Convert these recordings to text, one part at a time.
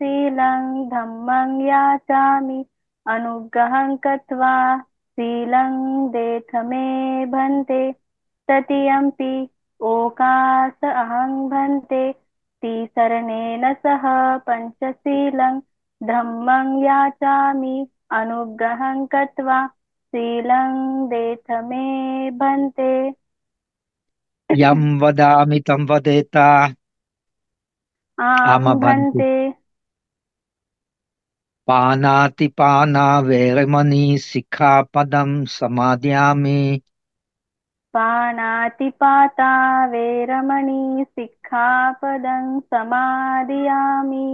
पञ्चशीलं धम्मं याचामि। अनुग्रहं कृत्वा शीलं देथ मे भन्ते। तृतीयम्पि ओकास अहं भन्ते। तिसरणेन सह पञ्चशीलं धम्मं याचामि। अनुग्रहं कृत्वा शीलं देथ मे भन्ते। यं वदामि तं वदेता। आं भन्ते। पानातिपाना वेरमणि सिक्खापदं समादयामि। पानातिपाता वेरमणि सिक्खापदं समादयामि।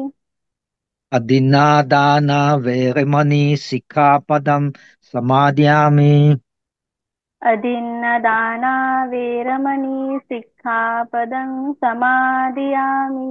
अदिन्नादाना वेरमणि सिक्खापदं समादयामि। अदिन्नदाना वेरमणि सिक्खापदं समादयामि।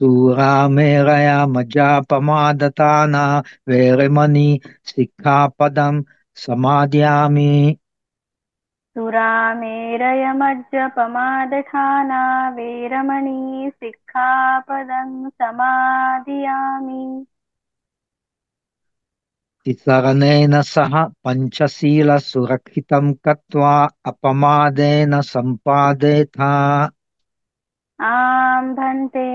सूरामेरया मज्जापमादताना वेरमणि सिक्खापदं समादयामि सुरामेरयमज्जपमादठाना वेरमणि सिक्खापदं समादयामि तिसरणेन सह पञ्चशीलसुरक्षितं कृत्वा अपमादेन सम्पादेथा आं भन्ते।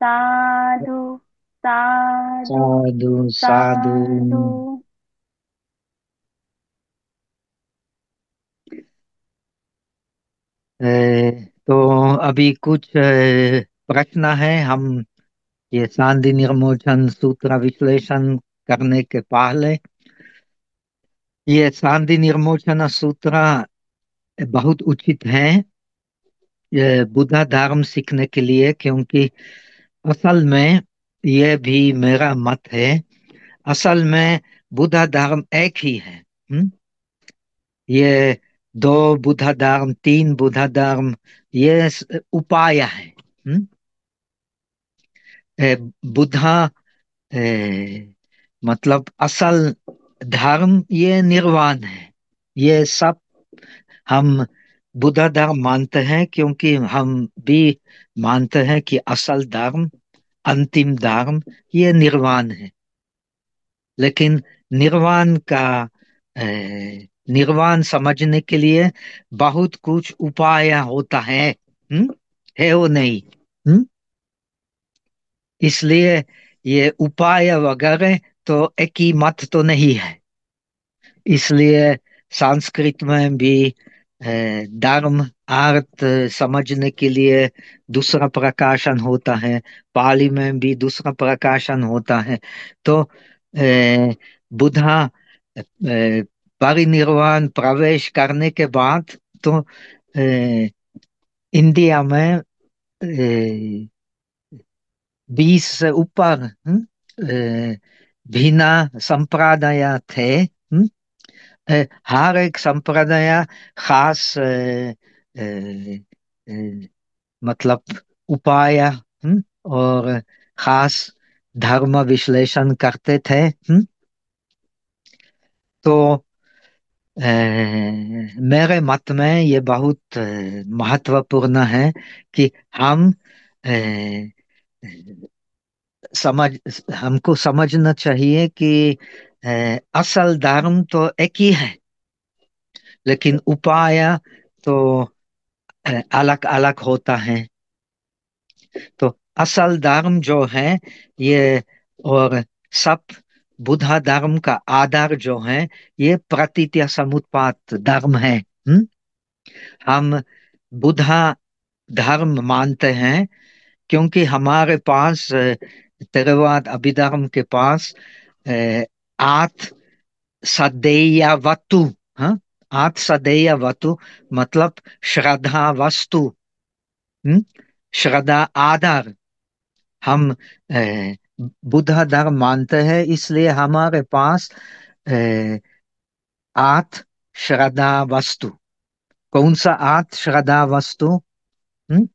साधु साधु साधु साधु। तो अभी कुछ प्रश्न है हम ये शांति निर्मोचन सूत्र विश्लेषण करने के पहले। ये शांति निर्मोचन सूत्र बहुत उचित है बुद्धा धर्म सीखने के लिए क्योंकि असल में ये भी मेरा मत है। असल में बुद्धा धर्म एक ही है? ये दो बुद्धा धर्म, तीन बुद्धा धर्म, ये उपाय है बुद्धा मतलब असल धर्म ये निर्वाण है। ये सब हम बुद्धा धर्म मानते हैं क्योंकि हम भी मानते हैं कि असल धर्म, अंतिम धर्म, ये निर्वाण है लेकिन निर्वाण का निर्वाण समझने के लिए बहुत कुछ उपाय होता है हुँ? है वो नहीं हुँ? इसलिए ये उपाय वगैरह तो एक ही मत तो नहीं है इसलिए संस्कृत में भी धर्म अर्थ समझने के लिए दूसरा प्रकाशन होता है। पाली में भी दूसरा प्रकाशन होता है। तो बुधा परिनिर्वाण प्रवेश करने के बाद तो इंडिया में बीस से ऊपर भिन्न संप्रदाय थे। हर एक संप्रदाय खास मतलब उपाय और खास धर्म विश्लेषण करते थे हुँ? तो ए, मेरे मत में ये बहुत महत्वपूर्ण है कि हम ए, समझ हमको समझना चाहिए कि असल धर्म तो एक ही है लेकिन उपाय तो अलग अलग होता है तो असल धर्म जो है ये और सब बुद्धा धर्म का आधार जो है ये प्रतीत्य समुत्पात धर्म है हुँ? हम बुद्धा धर्म मानते हैं क्योंकि हमारे पास तेरवाद अभिधर्म के पास आत सदैया वतु हाँ? आत सदैया वतु मतलब श्रद्धा वस्तु श्रद्धा आधार। हम बुद्ध धर्म मानते हैं, इसलिए हमारे पास आठ श्रद्धा वस्तु। कौन सा आठ श्रद्धा वस्तु? हम्म?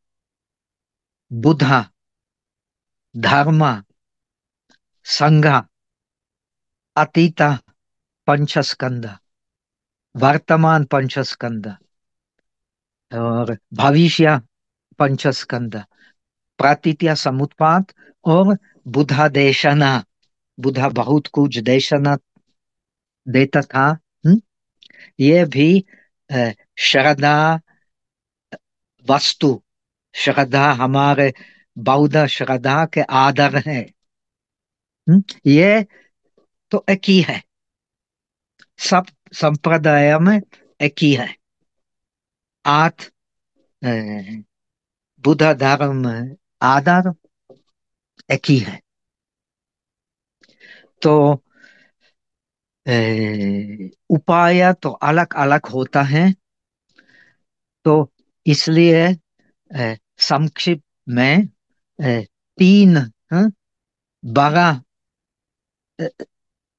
बुद्धा, धर्म, संघ। अतीत पंचस्कंद वर्तमान पंचस्कंद और भविष्य पंचस्कंद प्रातिथ्य समुत्पाद और बुधा देशना बुधा बहुत कुछ देशना देता था हुँ? ये भी श्रद्धा वस्तु श्रद्धा हमारे बौद्ध श्रद्धा के आदर है हुँ? ये तो एक ही है। सब संप्रदाय में एक ही है। आठ बुद्ध धर्म आधार एक ही है। तो उपाय तो अलग अलग होता है। तो इसलिए संक्षिप्त में तीन बड़ा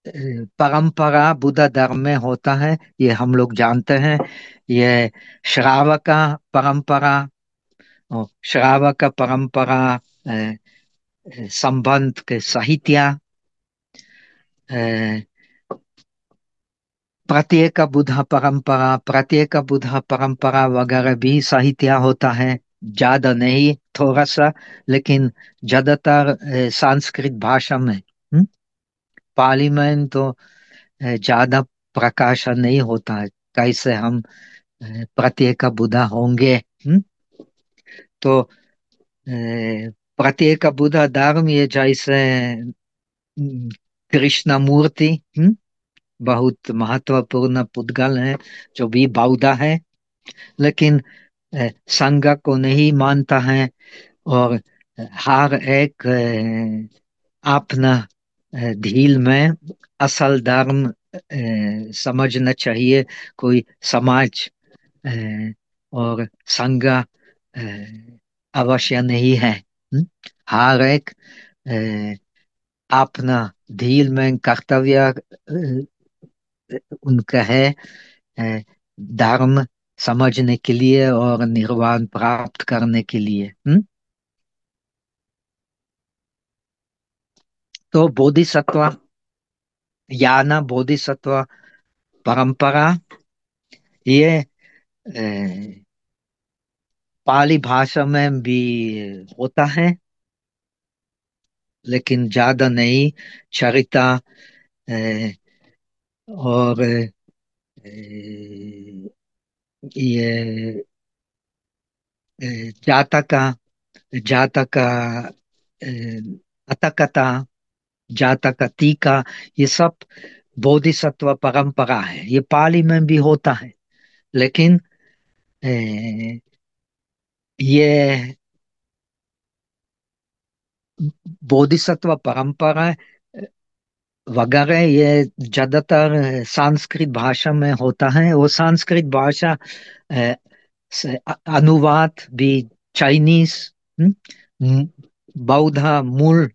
परंपरा बुद्ध धर्म में होता है, ये हम लोग जानते हैं। ये श्रावक परंपरा श्रावक परंपरा संबंध के साहित्य प्रत्येक बुद्ध परंपरा, प्रत्येक बुद्ध परंपरा वगैरह भी साहित्य होता है। ज़्यादा नहीं, थोड़ा सा, लेकिन ज़्यादातर संस्कृत भाषा में। पाली में तो ज़्यादा प्रकाशन नहीं होता है। कैसे हम प्रत्येक बुद्धा होंगे हुँ? तो प्रत्येक बुद्ध धर्म ये जैसे कृष्ण मूर्ति बहुत महत्वपूर्ण पुद्गल है, जो भी बौद्ध है। लेकिन संघ को नहीं मानता है और हर एक अपना धील में असल धर्म समझना चाहिए। कोई समाज और संघ अवश्य नहीं है। हर एक अपना ढील में कर्तव्य उनका है धर्म समझने के लिए और निर्वाण प्राप्त करने के लिए। हुँ? तो बोधिसत्व याना बोधिसत्व, परंपरा, ये पाली भाषा में भी होता है, लेकिन ज़्यादा नहीं, चरिता और ये जातका जातका अतकता जातक टीका ये सब बोधिसत्व परंपरा है। ये पाली में भी होता है। लेकिन ए, ये बोधिसत्व परंपरा वगैरह ये ज़्यादातर संस्कृत भाषा में होता है। वो संस्कृत भाषा अनुवाद भी चाइनीज़ बौद्ध मूल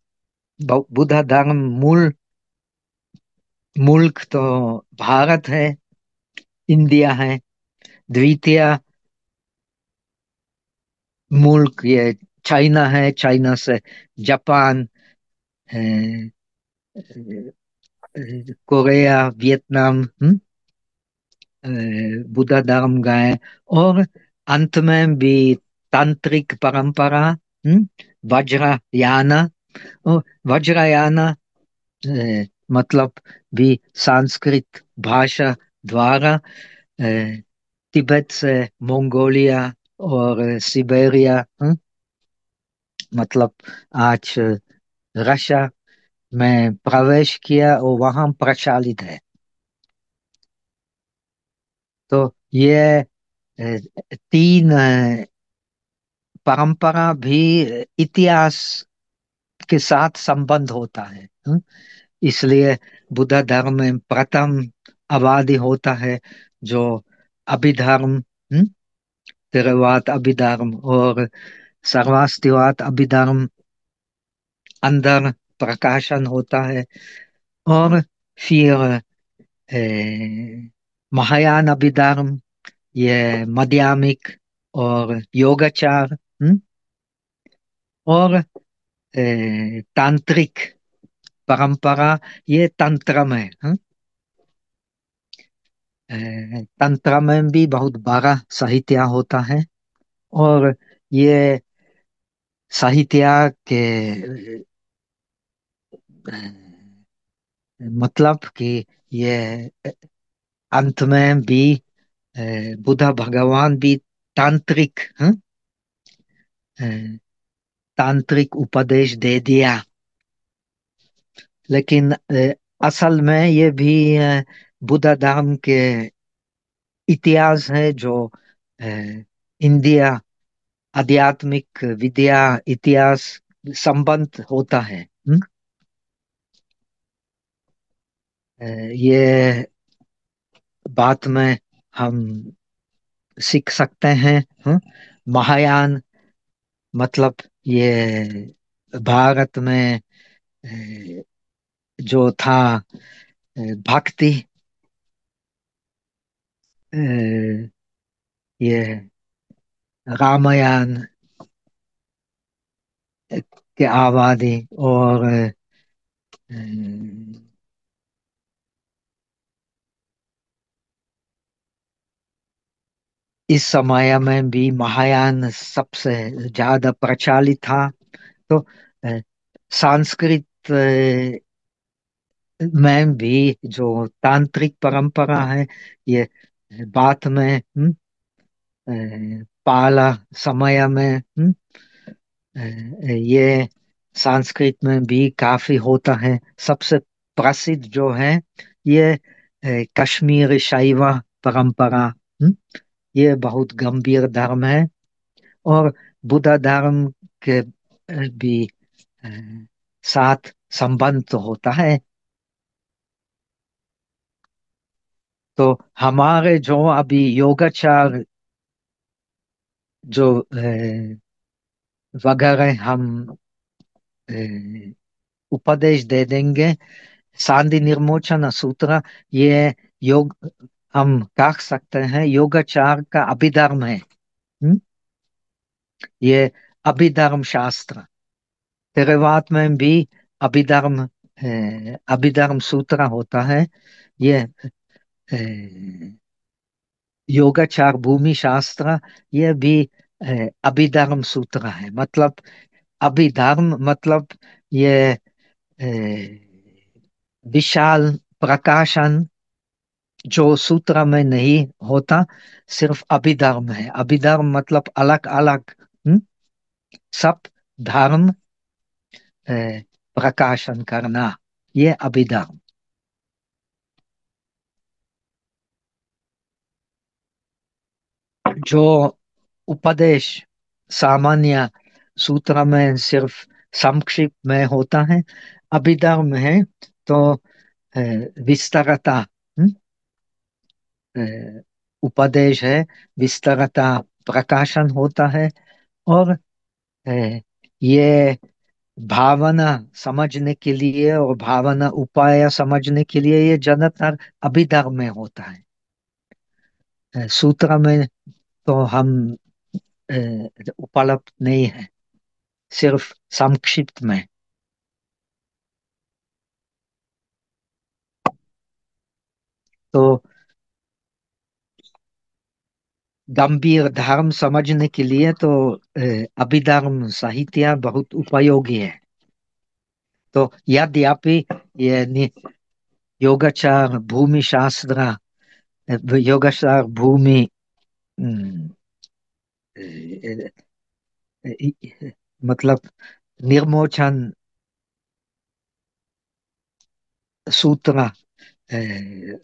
बुद्ध धर्म मूल, मुल्क तो भारत है, इंडिया है, द्वितीय मुल्क ये चाइना है, चाइना से जापान कोरिया, वियतनाम बुद्ध धर्म गए और अंत में भी तांत्रिक परंपरा वज्रयाना वज्रयाना मतलब भी संस्कृत भाषा द्वारा तिब्बत से मंगोलिया और सिबेरिया मतलब आज रशिया में प्रवेश किया और वहाँ प्रचलित है तो ये तीन परंपरा भी इतिहास के साथ संबंध होता है इसलिए बुद्ध धर्म में प्रथम आबादी होता है जो अभिधर्म तेरवाद अभिधर्म और सर्वास्तिवाद अभिधर्म अंदर प्रकाशन होता है। और फिर महायान अभिधर्म ये मध्यामिक और योगाचार हम्म, और तांत्रिक परंपरा ये तंत्र में हम्म, तंत्र में भी बहुत बड़ा साहित्य होता है और ये साहित्य के मतलब कि ये अंत में भी बुद्ध भगवान भी तांत्रिक ए, तांत्रिक उपदेश दे दिया लेकिन असल में ये भी बुद्ध धर्म के इतिहास है जो इंडिया आध्यात्मिक विद्या इतिहास संबंध होता है? ये बात में हम सीख सकते हैं? महायान मतलब ये भारत में जो था भक्ति ये रामायण के आबादी और इस समय में भी महायान सबसे ज़्यादा प्रचलित था। तो संस्कृत में भी जो तांत्रिक परंपरा है ये बात में हम्म, अ, पाला समय में हम्म, ये संस्कृत में भी काफ़ी होता है। सबसे प्रसिद्ध जो है ये कश्मीर शैव परंपरा हम्म, ये बहुत गंभीर धर्म है और बुद्ध धर्म के भी साथ संबंध तो होता है। तो हमारे जो अभी योगाचार जो वगैरह हम उपदेश दे देंगे, शांति निर्मोचन सूत्र, ये योग हम कह सकते हैं योगाचार का अभिधर्म है। हम्म? ये अभिधर्म शास्त्र। तेरेवात में भी अभिधर्म अभिधर्म सूत्र होता है। ये योगाचार भूमि शास्त्र, ये भी अभिधर्म सूत्र है। मतलब अभिधर्म मतलब ये विशाल प्रकाशन जो सूत्र में नहीं होता सिर्फ़ अभिधर्म है। अभिधर्म मतलब अलग अलग हम्म, सब धर्म प्रकाशन करना। ये अभिधर्म। जो उपदेश सामान्य सूत्र में सिर्फ़ संक्षिप्त में होता है अभिधर्म है तो विस्तारता उपदेश है, विस्तारता प्रकाशन होता है और ये भावना समझने के लिए और भावना उपाय समझने के लिए ये ज़्यादातर अभिधर्म में होता है। सूत्र में तो हम उपलब्ध नहीं है, सिर्फ़ संक्षिप्त में। तो गंभीर धर्म समझने के लिए तो अभिधर्म साहित्य बहुत उपयोगी है। तो यद्यपि ये योगाचार भूमि शास्त्र योगाचार भूमि मतलब निर्मोचन सूत्र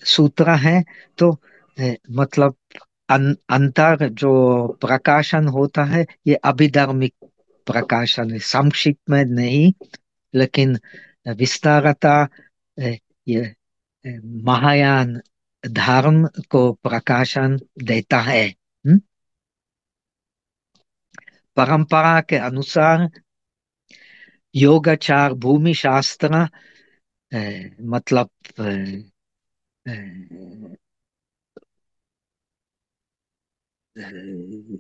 सूत्र है तो मतलब अंतर जो प्रकाशन होता है, ये अभिधर्मिक प्रकाशन है संक्षिप्त में नहीं, लेकिन विस्तारता ये महायान धर्म को प्रकाशन देता है? परंपरा के अनुसार योगाचार भूमि शास्त्र मतलब अ, अ, अ,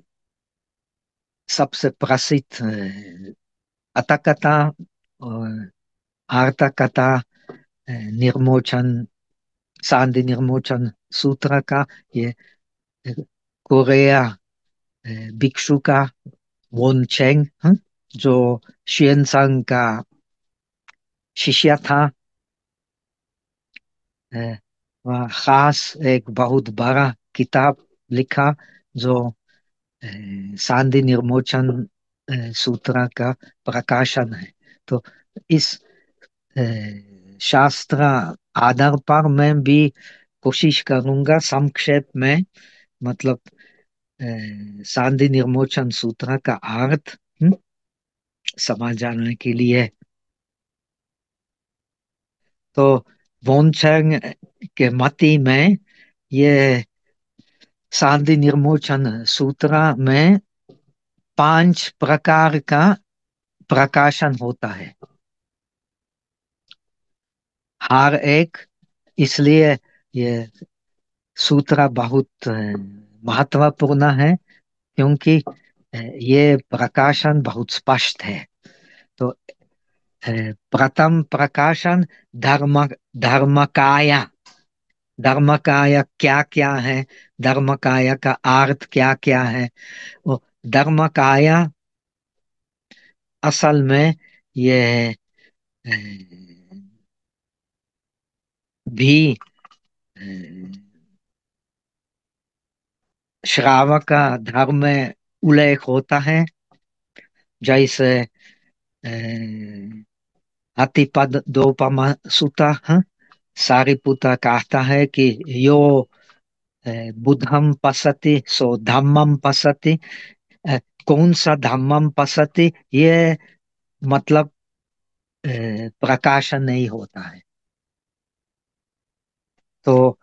सबसे प्रसिद्ध अ, अतकथा और आर्तकथा अ, निर्मोचन शांति निर्मोचन सूत्र का ये अ, कोरिया अ, भिक्षु का वोन चेंग हं, जो शियनसंग का शिष्य था अ, वह खास एक बहुत बड़ा किताब लिखा जो शांति निर्मोचन सूत्र का प्रकाशन है। तो इस शास्त्र आधार पर मैं भी कोशिश करूँगा संक्षेप में मतलब शांति निर्मोचन सूत्र का अर्थ हम्म, समझ जाने के लिए। तो वोंचैंग के मती में ये शांति निर्मोचन सूत्र में पाँच प्रकार का प्रकाशन होता है हर एक इसलिए ये सूत्र बहुत महत्वपूर्ण है क्योंकि ये प्रकाशन बहुत स्पष्ट है तो प्रथम प्रकाशन धर्म धर्मकाय धर्मकाय क्या क्या है धर्मकाय का अर्थ क्या क्या है वो धर्मकाय असल में ये भी श्रावक का धर्म में उल्लेख होता है जैसे अतिपद दोपमा सुता हाँ? सारिपुत्र कहता है कि यो बुद्धम पसति, सो धम्मम पसति कौन सा धम्मम पसति, ये मतलब प्रकाशन नहीं होता है। तो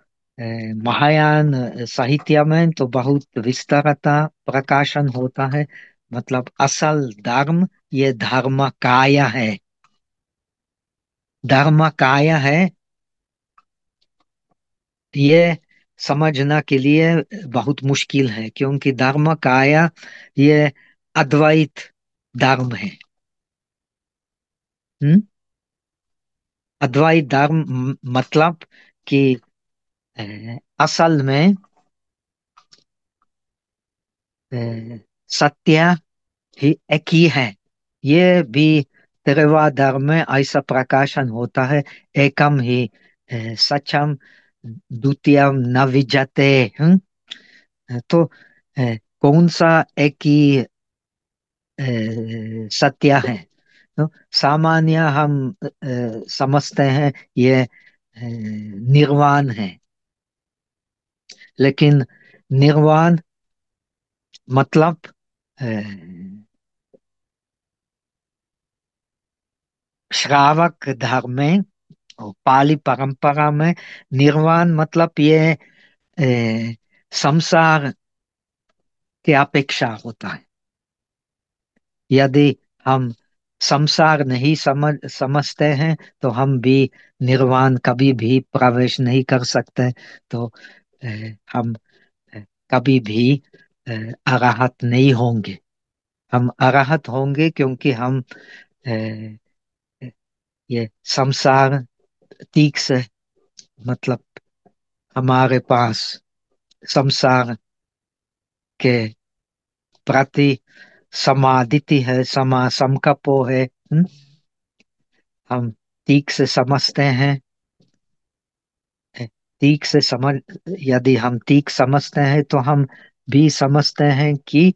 महायान साहित्य में तो बहुत विस्तारता प्रकाशन होता है मतलब असल धर्म, ये धर्म काय है। धर्म काय है ये समझना के लिए बहुत मुश्किल है, क्योंकि धर्म काया ये अद्वैत धर्म है। अद्वैत धर्म मतलब कि असल में सत्य ही एक ही है। ये भी तेरवा धर्म में ऐसा प्रकाशन होता है, एकम ही सचम द्वितीयम न विजते हम्म तो कौन सा एक ही सत्य है तो सामान्य हम समझते हैं ये निर्वाण है लेकिन निर्वाण मतलब श्रावक धर्म में पाली परंपरा में निर्वाण मतलब ये अ, संसार के अपेक्षा होता है। यदि हम संसार नहीं समझ समझते हैं तो हम भी निर्वाण कभी भी प्रवेश नहीं कर सकते। तो अ, हम कभी भी अराहत नहीं होंगे। हम अराहत होंगे क्योंकि हम अ, ये संसार तीक से मतलब हमारे पास संसार के प्रति समादिति है समा समकपो है हम्म? हम तीक से समझते हैं तीक से समझ यदि हम तीक समझते हैं तो हम भी समझते हैं कि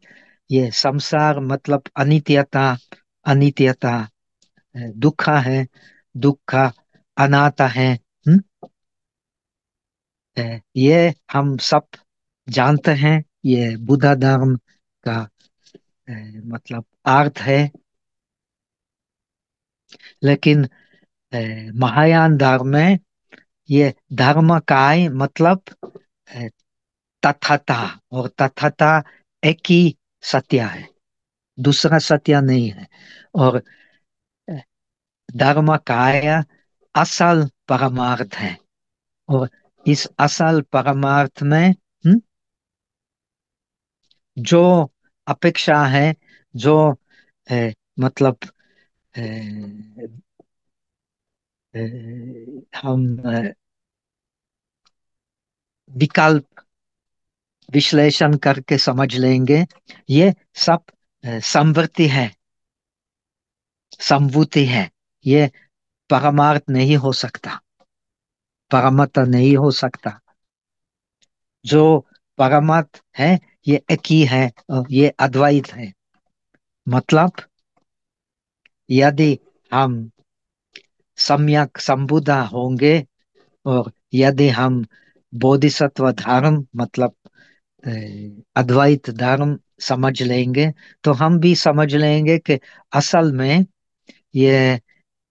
ये संसार मतलब अनित्यता अनित्यता दुख है दुख अनाता है? ये हम सब जानते हैं, ये बुद्धा धर्म का मतलब अर्थ है लेकिन महायान धर्म में ये धर्म काय मतलब तथाता और तथाता एक ही सत्य है, दूसरा सत्य नहीं है और धर्म काय असल परमार्थ है। और इस असल परमार्थ में हुँ? जो अपेक्षा है जो ए, मतलब ए, ए, हम विकल्प विश्लेषण करके समझ लेंगे ये सब संवृत्ति है। संभूति है। ये परमार्थ नहीं हो सकता परमत नहीं हो सकता जो परमत है, ये एक ही है ये अद्वैत है। मतलब यदि हम सम्यक संबुद्ध होंगे, और यदि हम बोधिसत्व धर्म मतलब अद्वैत धर्म समझ लेंगे तो हम भी समझ लेंगे कि असल में ये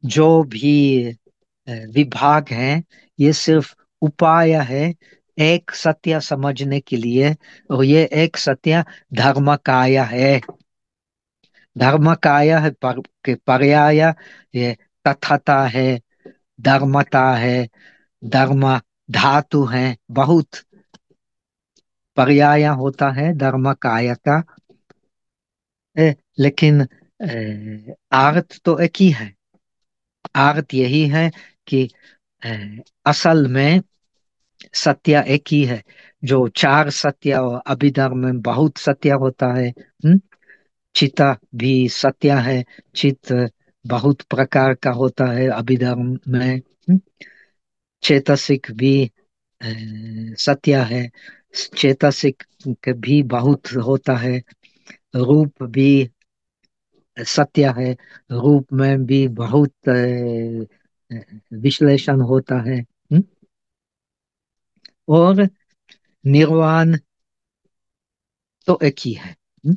जो भी विभाग है ये सिर्फ़ उपाय है एक सत्य समझने के लिए और ये एक सत्य धर्म काय है। धर्म काय है पर, के पर्याय ये तथता है धर्मता है धर्म धातु है बहुत पर्याय होता है धर्म काय का। ए, लेकिन अर्थ तो एक ही है। अर्थ यही है कि असल में सत्य एक ही है जो चार सत्य और अभिधर्म में बहुत सत्य होता है हुँ? चिता भी सत्य है चित बहुत प्रकार का होता है अभिधर्म में हुँ? चेतसिक भी सत्य है चेतसिक भी बहुत होता है रूप भी सत्य है रूप में भी बहुत विश्लेषण होता है हुँ? और निर्वाण तो एक ही है हुँ?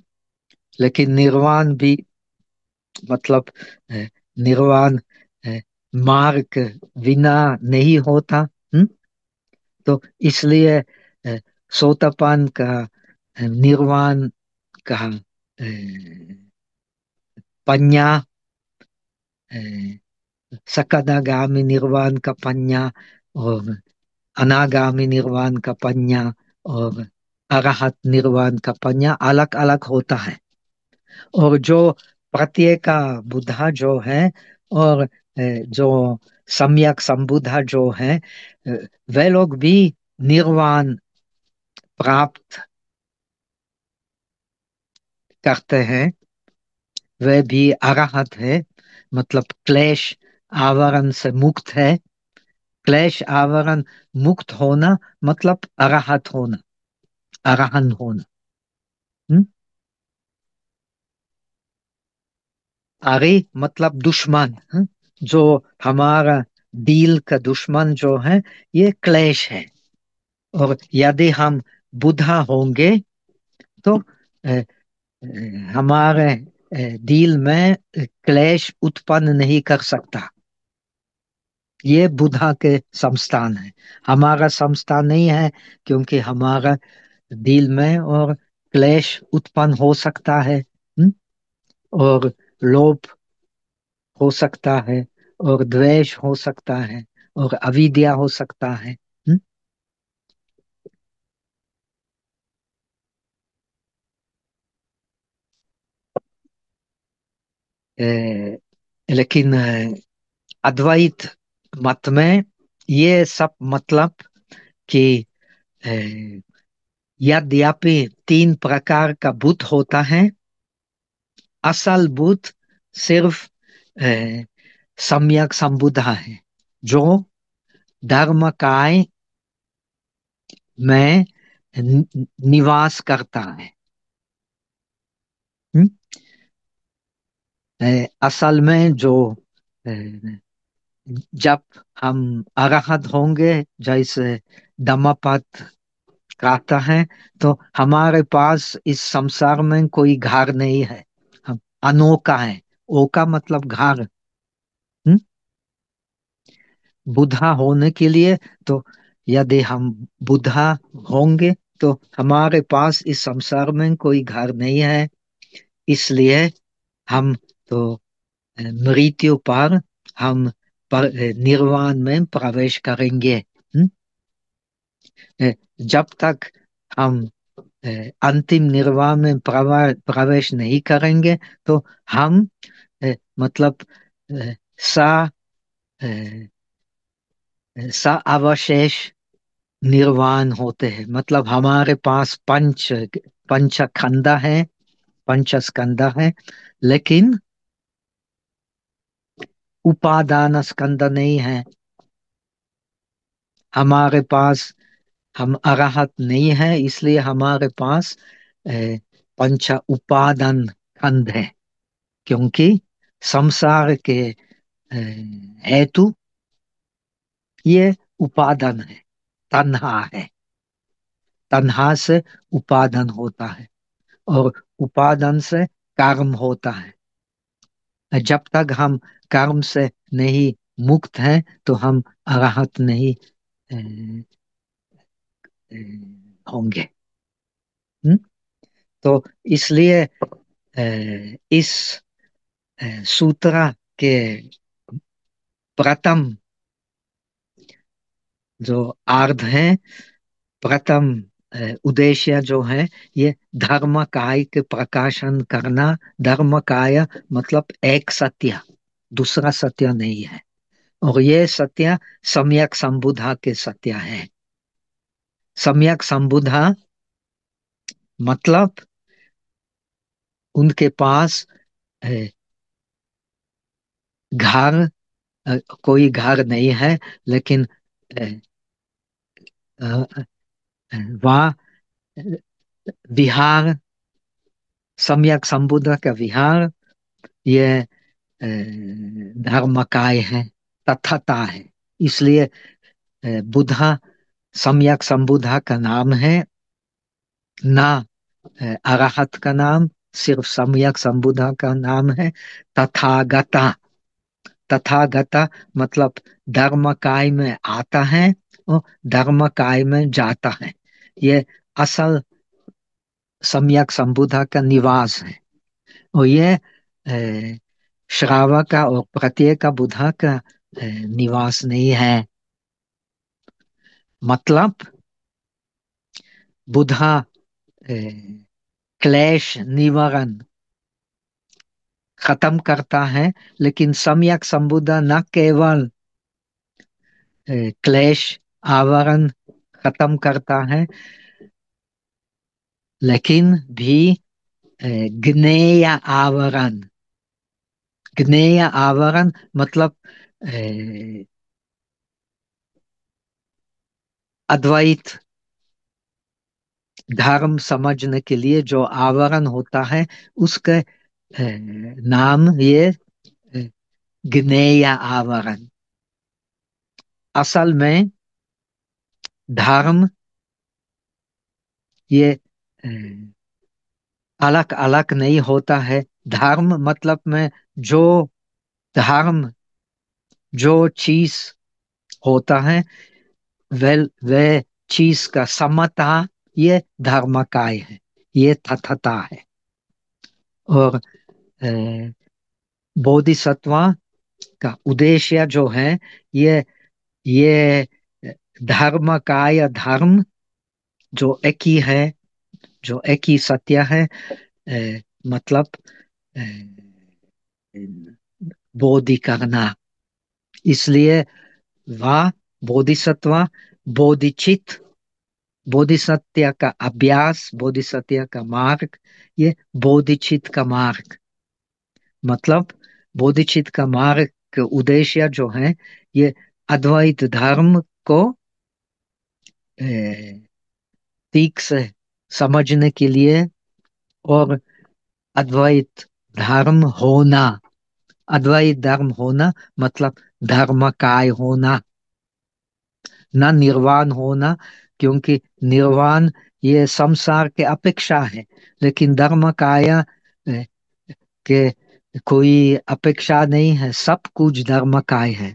लेकिन निर्वाण भी मतलब निर्वाण मार्ग बिना नहीं होता हुँ? तो इसलिए सोतापान का निर्वाण का पन्या सकदागामी निर्वाण का पन्या और अनागामी निर्वाण का पन्या और अरहत निर्वाण का पन्या अलग अलग होता है। और जो प्रत्येक बुद्धा जो है और जो सम्यक संबुद्धा जो है वे लोग भी निर्वाण प्राप्त करते हैं। वे भी अरहत है मतलब क्लेश आवरण से मुक्त है क्लेश आवरण मुक्त होना मतलब अरहत होना अरहन होना हुँ? अरे मतलब दुश्मन हुँ? जो हमारा दिल का दुश्मन जो है ये क्लेश है और यदि हम बुधा होंगे तो ए, हमारे दिल में क्लेश उत्पन्न नहीं कर सकता। ये बुद्धा के संस्थान है। हमारा संस्थान नहीं है क्योंकि हमारा दिल में और क्लेश उत्पन्न हो सकता है और लोभ हो सकता है, और द्वेष हो सकता है, और अविद्या हो सकता है। लेकिन, अद्वैत मत में ये सब मतलब कि यद्यपि तीन प्रकार का बुद्ध होता है, असल बुद्ध सिर्फ़ सम्यक संबुद्ध है, जो धर्म काय में निवास करता हुँ? असल में जो जब हम अरहत होंगे जैसे दमापत कहता है तो हमारे पास इस संसार में कोई घर नहीं है हम अनोखा है ओका मतलब घर बुधा होने के लिए तो यदि हम बुधा होंगे तो हमारे पास इस संसार में कोई घर नहीं है इसलिए हम तो मृत्यु पर हम पर, निर्वाण में प्रवेश करेंगे? जब तक हम अंतिम निर्वाण में प्रवेश नहीं करेंगे तो हम मतलब सा सा अवशेष निर्वाण होते हैं मतलब हमारे पास पंच पंच खंड है पंच स्कंद है लेकिन उपादान स्कंद नहीं है। हमारे पास हम अरहत नहीं है, इसलिए हमारे पास पंच उपादान खंड है, क्योंकि संसार के हेतु ये उपादान है, तन्हा है। तन्हा से उपादान होता है और उपादान से कर्म होता है। जब तक हम कर्म से नहीं मुक्त हैं तो हम अरहत नहीं होंगे। तो इसलिए इस सूत्र के प्रथम जो अर्ध है, प्रथम उद्देश्य जो है, ये धर्म काय के प्रकाशन करना धर्म काय मतलब एक सत्य। दूसरा सत्य नहीं है। और ये सत्य सम्यक संबुधा के सत्य है। सम्यक संबुधा मतलब उनके पास घर कोई घर नहीं है, लेकिन वह विहार, सम्यक संबुद्ध का विहार, ये धर्मकाय है, तथता है। इसलिए बुधा सम्यक संबुद्धा का नाम है, ना अरहत का नाम, सिर्फ़ सम्यक संबुद्धा का नाम है, तथागता। तथागता मतलब धर्म काय में आता है और धर्म काय में जाता है। ये असल सम्यक संबुद्धा का निवास है। और ये श्रावक और प्रत्येक बुधा का निवास नहीं है। मतलब बुधा क्लेश, निवारण खत्म करता है, लेकिन सम्यक संबुद्ध न केवल क्लेश, आवरण खत्म करता है, लेकिन भी ज्ञेय आवरण। ज्ञेय आवरण मतलब अद्वैत धर्म समझने के लिए जो आवरण होता है, उसके नाम ये ज्ञेय आवरण। असल में धर्म ये अलग अलग नहीं होता है। धर्म मतलब में जो धर्म जो चीज़ होता है वे वे चीज़ का समता ये धर्मकाय है ये तथता है। और बोधिसत्वा का उद्देश्य जो है ये ये धर्म काय धर्म जो एक ही है जो एक ही सत्य है ए, मतलब बोधि करना। इसलिए वह बोधिसत्व बोधिचित, बोधिसत्य का अभ्यास, बोधिसत्य का मार्ग, ये बोधिचित का मार्ग। मतलब बोधिचित का मार्ग का उद्देश्य जो है, ये अद्वैत धर्म को ठीक से समझने के लिए और अद्वैत धर्म होना अद्वैत धर्म होना मतलब धर्म काय होना न निर्वाण होना क्योंकि निर्वाण ये संसार के अपेक्षा है लेकिन धर्म काया के कोई अपेक्षा नहीं है सब कुछ धर्म काय है?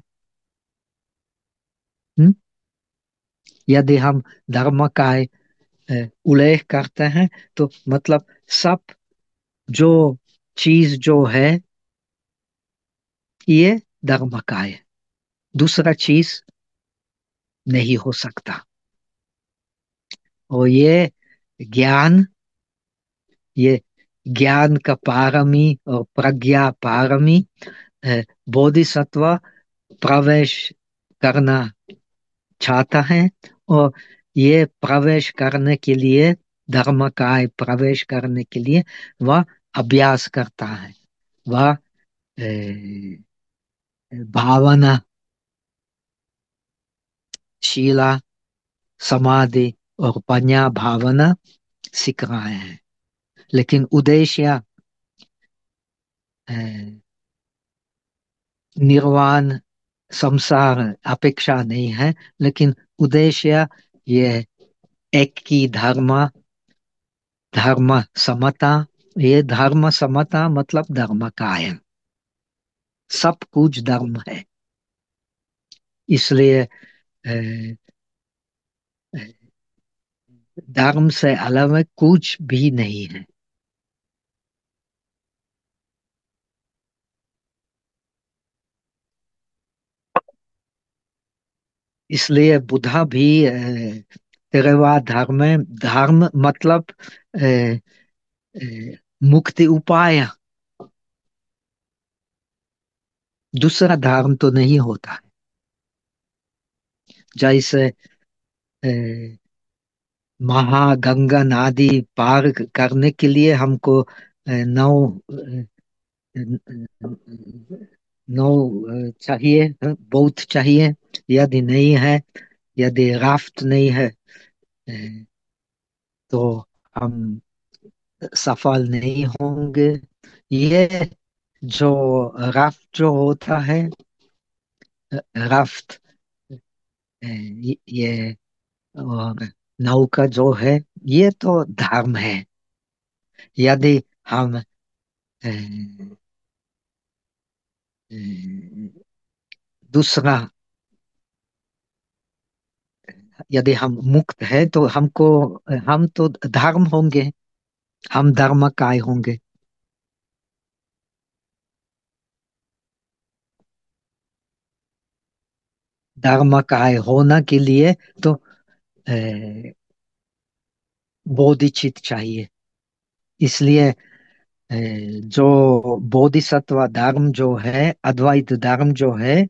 यदि हम धर्म काय उल्लेख करते हैं तो मतलब सब जो चीज़ जो है, ये धर्म दूसरा चीज़ नहीं हो सकता। और ये ज्ञान ये ज्ञान का पारमी और प्रज्ञा पारमी बोधिसत्व प्रवेश करना चाहता है और ये प्रवेश करने के लिए धर्म का प्रवेश करने के लिए, वह अभ्यास करता है, वह भावना, शीला, समाधि और पन्या भावना सीख रहे हैं। लेकिन उद्देश्य निर्वाण, संसार अपेक्षा नहीं है, लेकिन उद्देश्य ये एक की धर्म धर्म समता ये धर्म समता मतलब धर्म कायम। सब कुछ धर्म है। इसलिए धर्म से अलावा कुछ भी नहीं है। इसलिए बुधा भी तेरेवाद धर्म धर्म मतलब मुक्ति उपाय। दूसरा धर्म तो नहीं होता है। जैसे महागंगा नदी पार करने के लिए हमको नौ नौ चाहिए बहुत चाहिए। यदि नहीं है, यदि राफ्ट नहीं है तो हम सफल नहीं होंगे। ये जो राफ्ट जो होता है राफ्ट ये और नौका जो है, ये तो धर्म है। यदि हम दूसरा, यदि हम मुक्त है तो हमको, हम तो धर्म होंगे। हम धर्म काय होंगे। धर्म काय होना के लिए तो बोधिचित चाहिए। इसलिए जो बोधिसत्व धर्म जो है, अद्वैत धर्म जो है,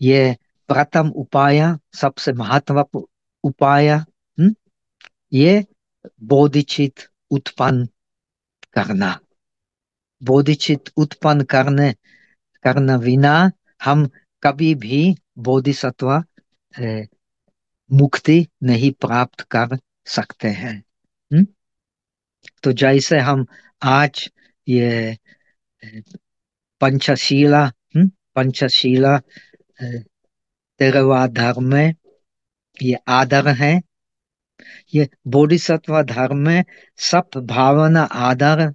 ये प्रथम उपाय सबसे महत्वपूर्ण उपाय ये बोधिचित उत्पन्न करना बोधिचित उत्पन्न करने करना बिना हम कभी भी बोधिसत्व मुक्ति नहीं प्राप्त कर सकते हैं हुँ? तो जैसे हम आज ये पंचशीला पंचशीला तेरवा धर्म में ये आदर है, ये बोधिसत्व धर्म में सब भावना आदर,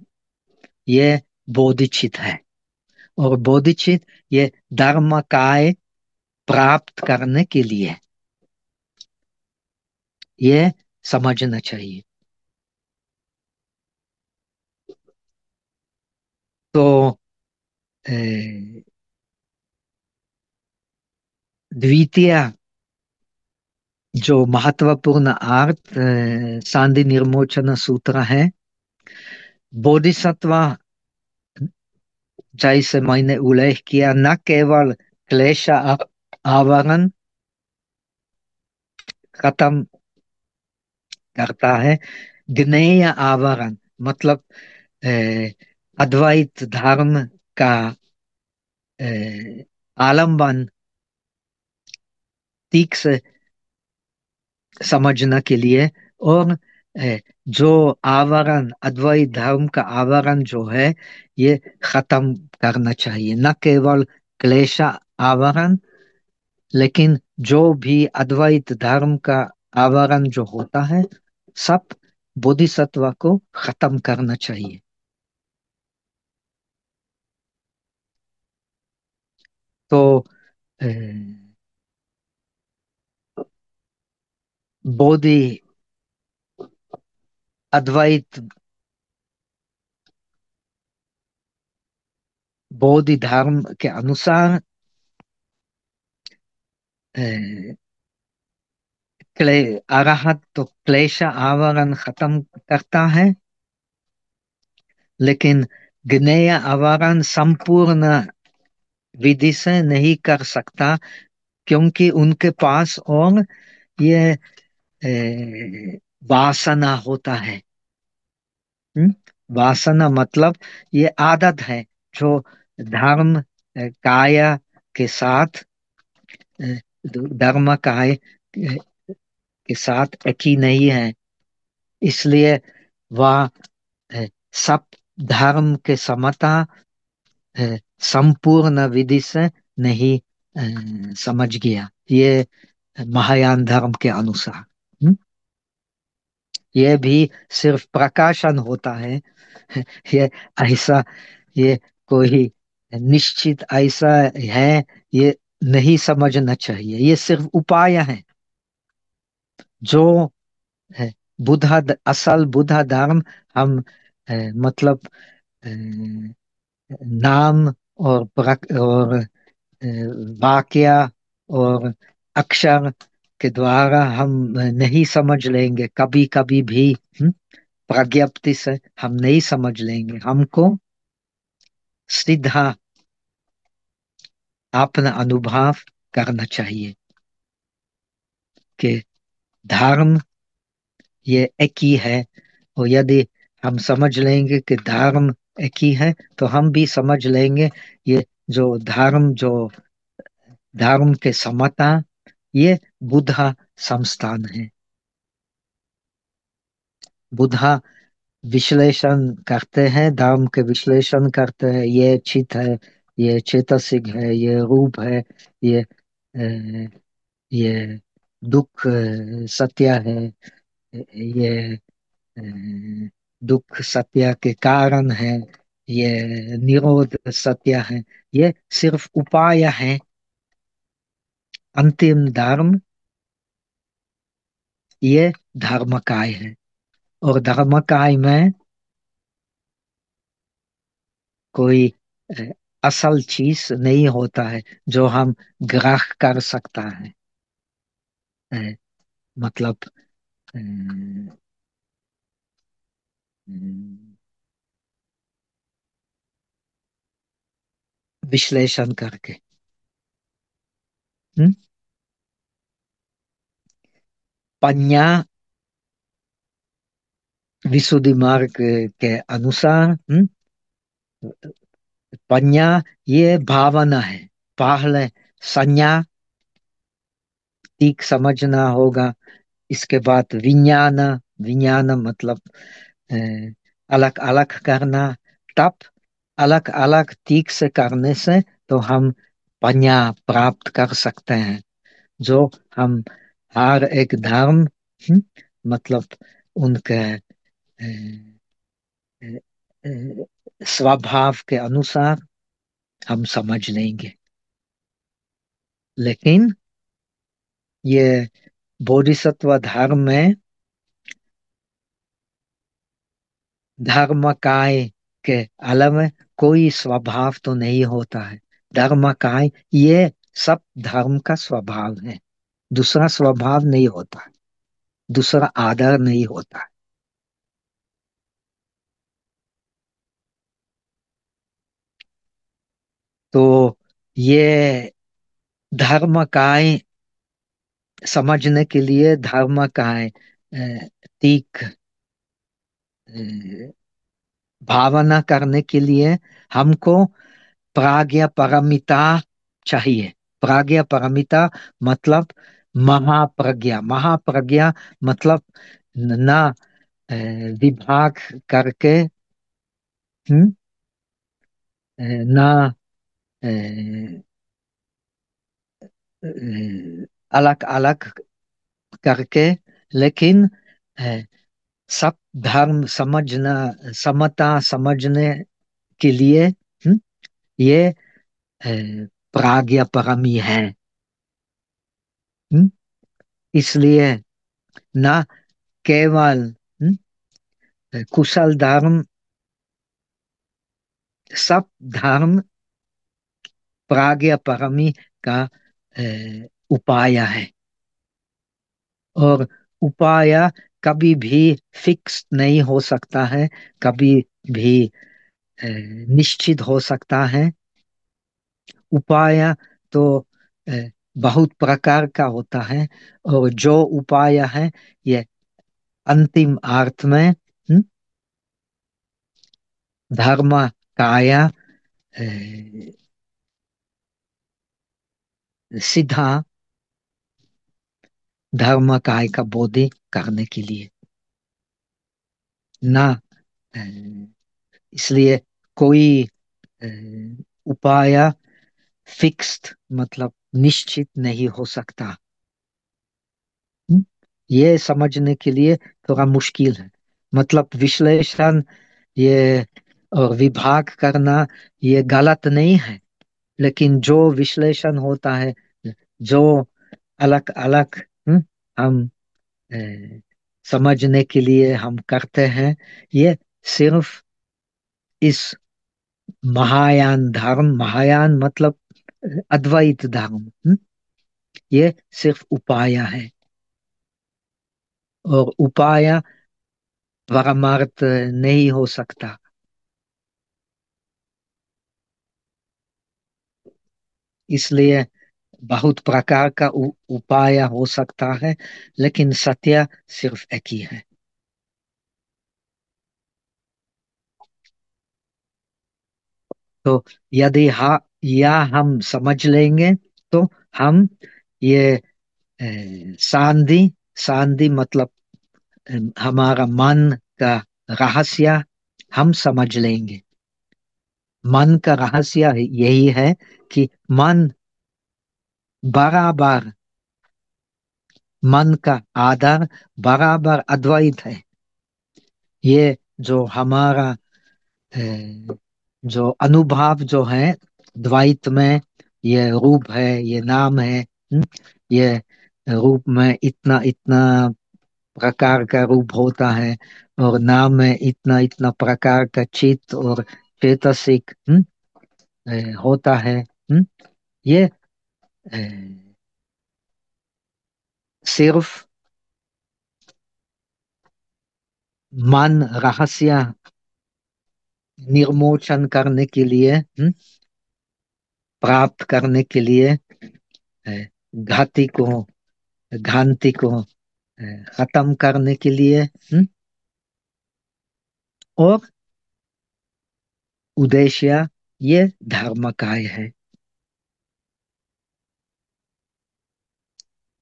ये बोधिचित है। और बोधिचित ये धर्म काय प्राप्त करने के लिए, ये समझना चाहिए। तो द्वितीय जो महत्वपूर्ण अर्थ सांधि निर्मोचन सूत्र है, बोधिसत्व जैसे मैंने उल्लेख किया, न केवल क्लेश आवरण खत्म करता है, ज्ञेय आवरण मतलब अद्वैत धर्म का आलंबन ठीक से समझने के लिए। और जो आवरण अद्वैत धर्म का आवरण जो है, ये खत्म करना चाहिए। न केवल क्लेश आवरण लेकिन जो भी अद्वैत धर्म का आवरण जो होता है, सब बोधिसत्व को खत्म करना चाहिए। तो बोधि अद्वैत बौद्ध धर्म के अनुसार क्ले तो क्लेश आवरण खत्म करता है लेकिन ज्ञेय आवरण संपूर्ण विधि से नहीं कर सकता क्योंकि उनके पास और ये वासना होता है? वासना मतलब ये आदत है जो धर्म काय के साथ धर्म काय के साथ एक ही नहीं है इसलिए वह सब धर्म के समता संपूर्ण विधि से नहीं समझ गया ये महायान धर्म के अनुसार? ये भी सिर्फ़ प्रकाशन होता है। ये ऐसा ये कोई निश्चित ऐसा है ये नहीं समझना चाहिए। ये सिर्फ़ उपाय है। जो बुद्धा असल बुद्धा धर्म हम अ, मतलब अ, नाम और और वाक्य और अक्षर के द्वारा हम नहीं समझ लेंगे कभी कभी भी हम्म, प्रज्ञप्ति से हम नहीं समझ लेंगे। हमको सीधा अपना अनुभव करना चाहिए कि धर्म ये एक ही है और यदि हम समझ लेंगे कि धर्म एक ही है तो हम भी समझ लेंगे ये जो धर्म जो धर्म के समता ये बुद्धा संस्थान है। बुधा विश्लेषण करते हैं धर्म के विश्लेषण करते हैं। ये चित है, ये चेतसिक है, ये रूप है, ये ये दुख सत्य है, ये दुख सत्य के कारण है, ये निरोध सत्य है। ये सिर्फ़ उपाय है अंतिम धर्म ये धर्मकाय है। और धर्मकाय में कोई असल चीज़ नहीं होता है जो हम ग्रह कर सकता है। मतलब विश्लेषण करके। हम्म? पन्या विशुद्धि मार्ग के अनुसार? पन्या ये भावना है पहले संज्ञा ठीक समझना होगा इसके बाद विज्ञान विज्ञान मतलब अलग अलग करना तब अलग अलग ठीक से करने से तो हम पन्या प्राप्त कर सकते हैं जो हम हर एक धर्म हम्म, मतलब उनके स्वभाव के अनुसार हम समझ लेंगे। लेकिन ये बोधिसत्व धर्म में धर्मकाय के अलावा कोई स्वभाव तो नहीं होता है। धर्मकाय ये सब धर्म का स्वभाव है। दूसरा स्वभाव नहीं होता दूसरा आदर नहीं होता। तो ये धर्मकाय समझने के लिए धर्मकाय अ, तीक भावना करने के लिए हमको प्राज्ञ परमिता चाहिए। प्राज्ञ परमिता मतलब महाप्रज्ञा। महाप्रज्ञा मतलब ना विभाग करके हम्म, ना अलग अलग करके लेकिन सब धर्म समझना समता समझने के लिए हम्म, ये प्राज्ञा परमी है। हम्म, इसलिए ना केवल हम्म, कुशल धर्म सब धर्म प्राज्ञ परमी का उपाय है। और उपाय कभी भी फिक्स नहीं हो सकता है कभी भी निश्चित हो सकता है। उपाय तो बहुत प्रकार का होता है और जो उपाय है ये अंतिम अर्थ में हम्म, धर्म काया सीधा धर्म काय का बोधि करने के लिए। ना इसलिए कोई उपाय फिक्स्ड मतलब निश्चित नहीं हो सकता हम्म? ये समझने के लिए थोड़ा मुश्किल है मतलब विश्लेषण ये और विभाग करना ये गलत नहीं है लेकिन जो विश्लेषण होता है जो अलग अलग हम अ, समझने के लिए हम करते हैं ये सिर्फ़ इस महायान धर्म महायान मतलब अद्वैत धर्म हम्म? ये सिर्फ़ उपाय है। और उपाय परमार्थ नहीं हो सकता। इसलिए बहुत प्रकार का उपाय हो सकता है, लेकिन सत्य सिर्फ़ एक ही है। तो यदि हा या हम समझ लेंगे तो हम ये शांति शांति मतलब हमारा मन का रहस्य हम समझ लेंगे। मन का रहस्य यही है कि मन बराबर, मन का आधार बराबर अद्वैत है। ये जो हमारा जो अनुभव जो है द्वैत में ये रूप है ये नाम है हम्म, ये रूप में इतना इतना प्रकार का रूप होता है और नाम में इतना इतना प्रकार का चित्त और चेतसिक हम्म, होता है हम्म, ये सिर्फ़ मन रहस्य निर्मोचन करने के लिए हम्म, प्राप्त करने के लिए घाती को घांति को खत्म करने के लिए हम्म, और उद्देश्य ये धर्म काय है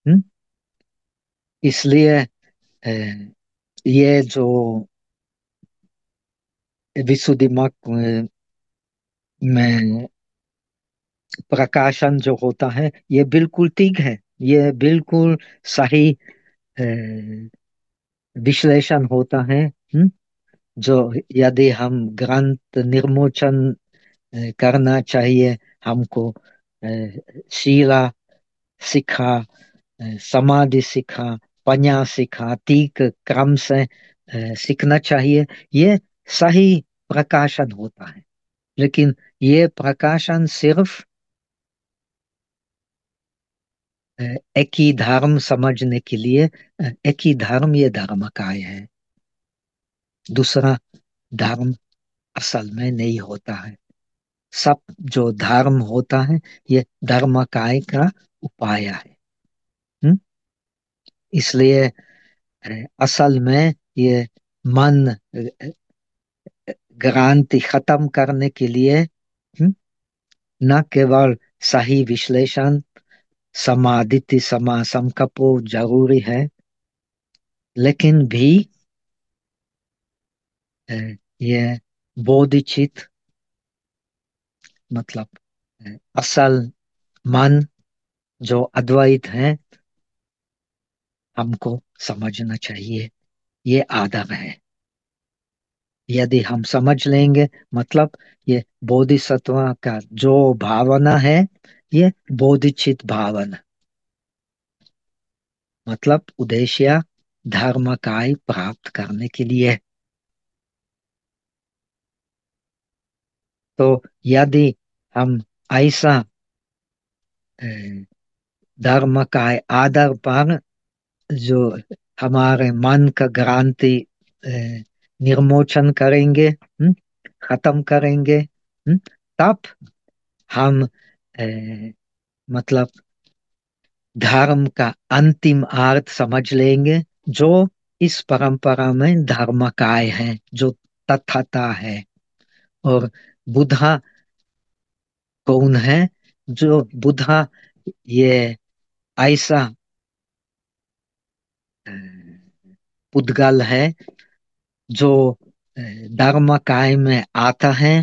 हम्म, इसलिए ये जो विशुद्धि में प्रकाशन जो होता है ये बिल्कुल ठीक है। ये बिल्कुल सही विश्लेषण होता है हम्म, जो यदि हम ग्रंथ निर्मोचन करना चाहिए हमको शीला सिखा समाधि सिखा पन्या सिखा तीक क्रम से सीखना चाहिए ये सही प्रकाशन होता है। लेकिन ये प्रकाशन सिर्फ़ अ, एक ही धर्म समझने के लिए एक ही धर्म ये धर्म काय है। दूसरा, धर्म असल में नहीं होता है। सब जो धर्म होता है, ये धर्म काय का उपाय है? इसलिए असल में ये मन ग्रांति खत्म करने के लिए न केवल सही विश्लेषण समाधिति समा संकपो ज़रूरी है। लेकिन भी ये बोधिचित मतलब असल मन जो अद्वैत है, हमको समझना चाहिए। ये आदम है। यदि हम समझ लेंगे मतलब ये बोधिसत्व का जो भावना है ये बोधिचित भावना। मतलब उद्देश्य धर्म काय प्राप्त करने के लिए। तो यदि हम ऐसा धर्म का आधार पर जो हमारे मन का ग्रांति निर्मोचन करेंगे हम्म, खत्म करेंगे हम्म, तब हम अ, मतलब धर्म का अंतिम अर्थ समझ लेंगे जो इस परंपरा में धर्मकाय है जो तथाता है। और बुधा कौन है? जो बुद्धा ये ऐसा पुद्गल है जो अ, धर्मकाय में आता है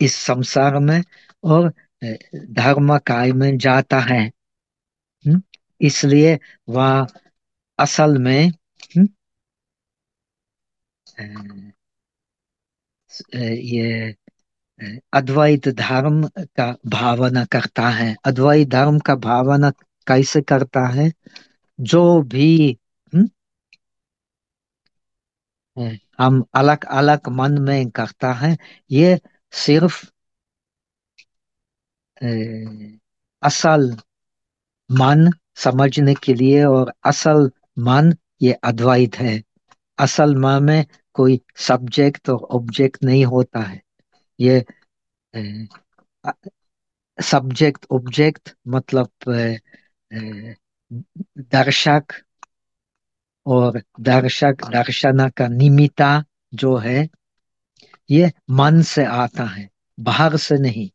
इस संसार में। और अ, धर्मकाय में जाता है हम्म? इसलिए वह असल में हम्म, ये अद्वैत धर्म का भावना करता है अद्वैत धर्म का भावना कैसे करता है जो भी हम्म, हम अलग अलग मन में करता है ये सिर्फ़ असल मन समझने के लिए और असल मन ये अद्वैत है। असल मन में कोई सब्जेक्ट और ऑब्जेक्ट नहीं होता है। ये सब्जेक्ट ऑब्जेक्ट मतलब दर्शक और दर्शक, दर्शना का निमित्ता जो है, ये मन से आता है, बाहर से नहीं।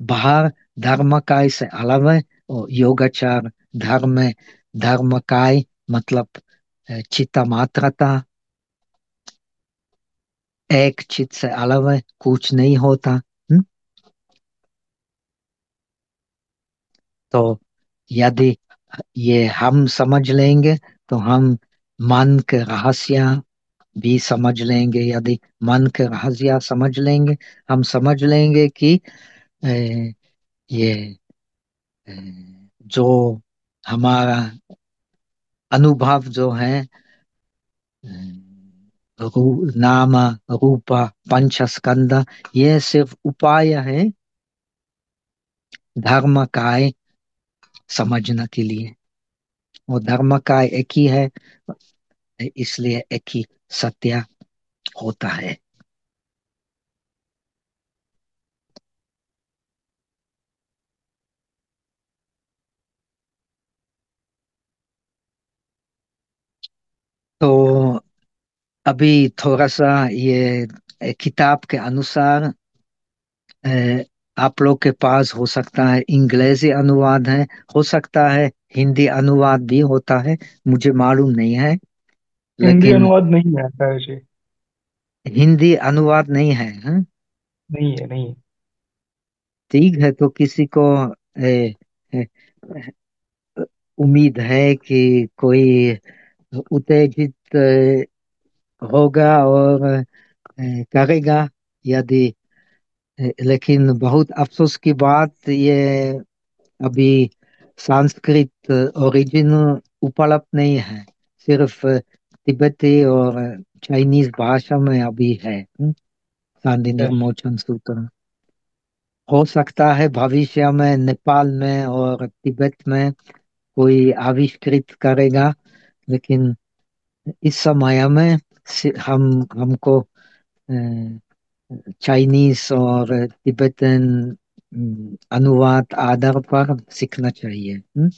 बाहर धर्मकाय से अलग है और योगाचार धर्म धर्मकाय मतलब चित्त मात्रता एक चित्त से अलग है कुछ नहीं होता हम्म? तो यदि ये हम समझ लेंगे तो हम मन के रहस्य भी समझ लेंगे यदि मन के रहस्य समझ लेंगे हम समझ लेंगे कि ये जो हमारा अनुभव जो है रू, नाम रूप पंचस्कंद ये सिर्फ़ उपाय है धर्म काय समझने के लिए वो धर्म काय एक ही है इसलिए एक ही सत्य होता है तो अभी थोड़ा सा ये किताब के अनुसार आप लोग के पास हो सकता है अंग्रेज़ी अनुवाद है हो सकता है हिंदी अनुवाद भी होता है मुझे मालूम नहीं है हिंदी अनुवाद नहीं है से हिंदी अनुवाद नहीं है हाँ? नहीं है नहीं ठीक है तो किसी को ए, ए, उम्मीद है कि कोई उत्तेजित होगा और करेगा यदि लेकिन बहुत अफसोस की बात ये अभी संस्कृत ओरिजिन उपलब्ध नहीं है सिर्फ़ तिब्बती और चाइनीज़ भाषा में अभी है शांति सूत्र हो सकता है भविष्य में नेपाल में और तिब्बत में कोई आविष्कृत करेगा लेकिन इस समय में हम, हमको चाइनीज़ और तिब्बतन अनुवाद आधार पर सीखना चाहिए हम्म?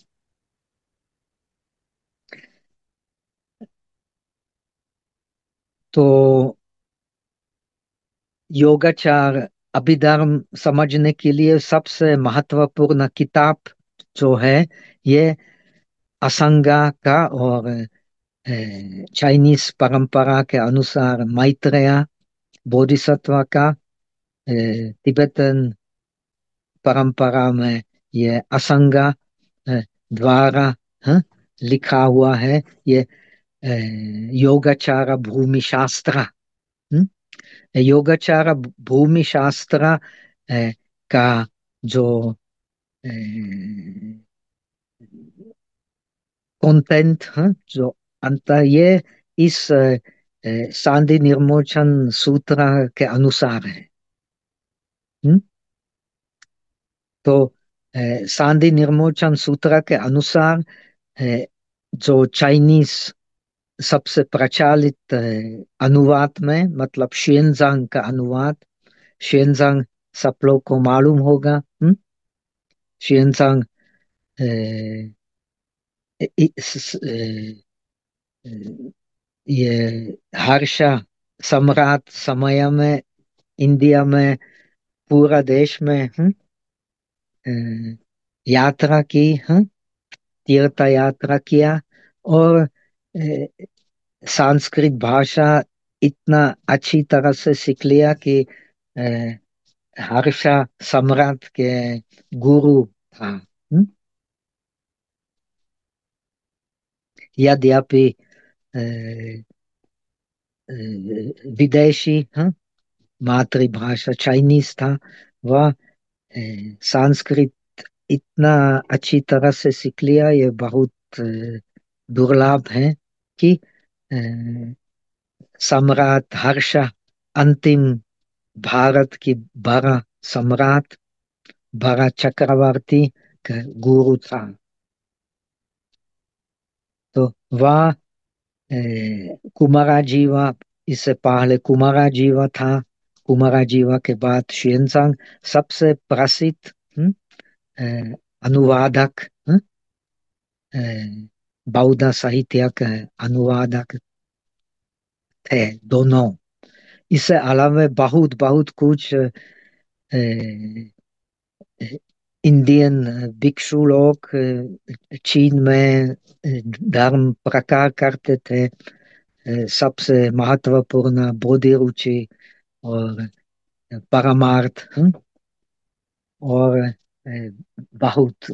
तो योगाचार, अभिधर्म समझने के लिए सबसे महत्वपूर्ण किताब जो है, ये असंगा का और चाइनीज़ परंपरा के अनुसार मैत्रेय बोधिसत्व का तिब्बतन परंपरा में ये असंगा द्वारा हाँ, लिखा हुआ है ये योगाचार भूमि शास्त्र? योगाचार भूमि शास्त्र का जो कंटेंट जो अंत ये इस सांधि निर्मोचन सूत्र के अनुसार है हम्म? तो सांधि निर्मोचन सूत्र के अनुसार जो चाइनीस सबसे प्रचलित अनुवाद में मतलब शेनजांग का अनुवाद शेनजांग सब लोग को मालूम होगा हम्म शेनजांग ये हर्षा सम्राट समय में इंडिया में पूरा देश में हम्म यात्रा की हम्म तीर्थ यात्रा किया और संस्कृत भाषा इतना अच्छी तरह से सीख लिया कि हर्षा सम्राट के गुरु था यद्यपि विदेशी हाँ, मातृभाषा चाइनीज़ था वह संस्कृत इतना अच्छी तरह से सीख लिया ये बहुत दुर्लभ है कि सम्राट हर्षा अंतिम भारत की बड़ा सम्राट बड़ा चक्रवर्ती गुरु था तो वह कुमारा जीवा इससे पहले कुमारा जीवा था कुमारा जीवा के बाद शेनसांग सबसे प्रसिद्ध अनुवादक बौद्ध साहित्य के अनुवादक थे दोनों इससे अलावा बहुत बहुत कुछ इंडियन भिक्षु लोग चीन में धर्म प्रकार करते थे सबसे महत्वपूर्ण बोधि रुचि और परमार्थ और बहुत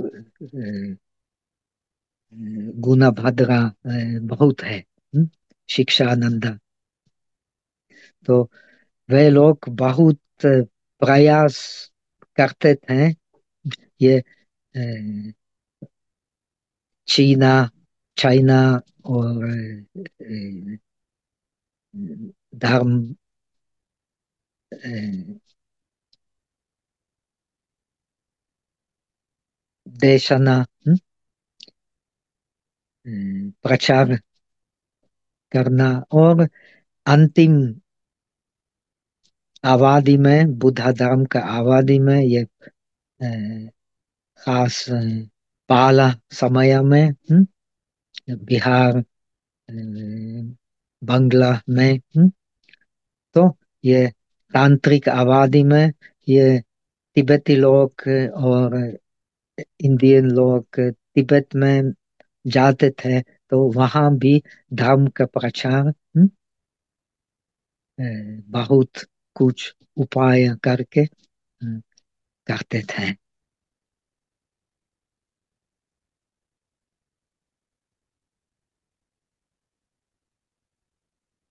गुना भद्रा बहुत है शिक्षानंद तो वे लोग बहुत प्रयास करते थे ये चीना, चाइना और धर्म देशना प्रचार करना और अंतिम आबादी में, बुद्ध धर्म का आबादी में ये खास पहला समय में बिहार बंगला में तो ये तांत्रिक आबादी में ये तिब्बती लोग और इंडियन लोग तिब्बत में जाते थे तो वहाँ भी धर्म का प्रचार बहुत कुछ उपाय करके करते थे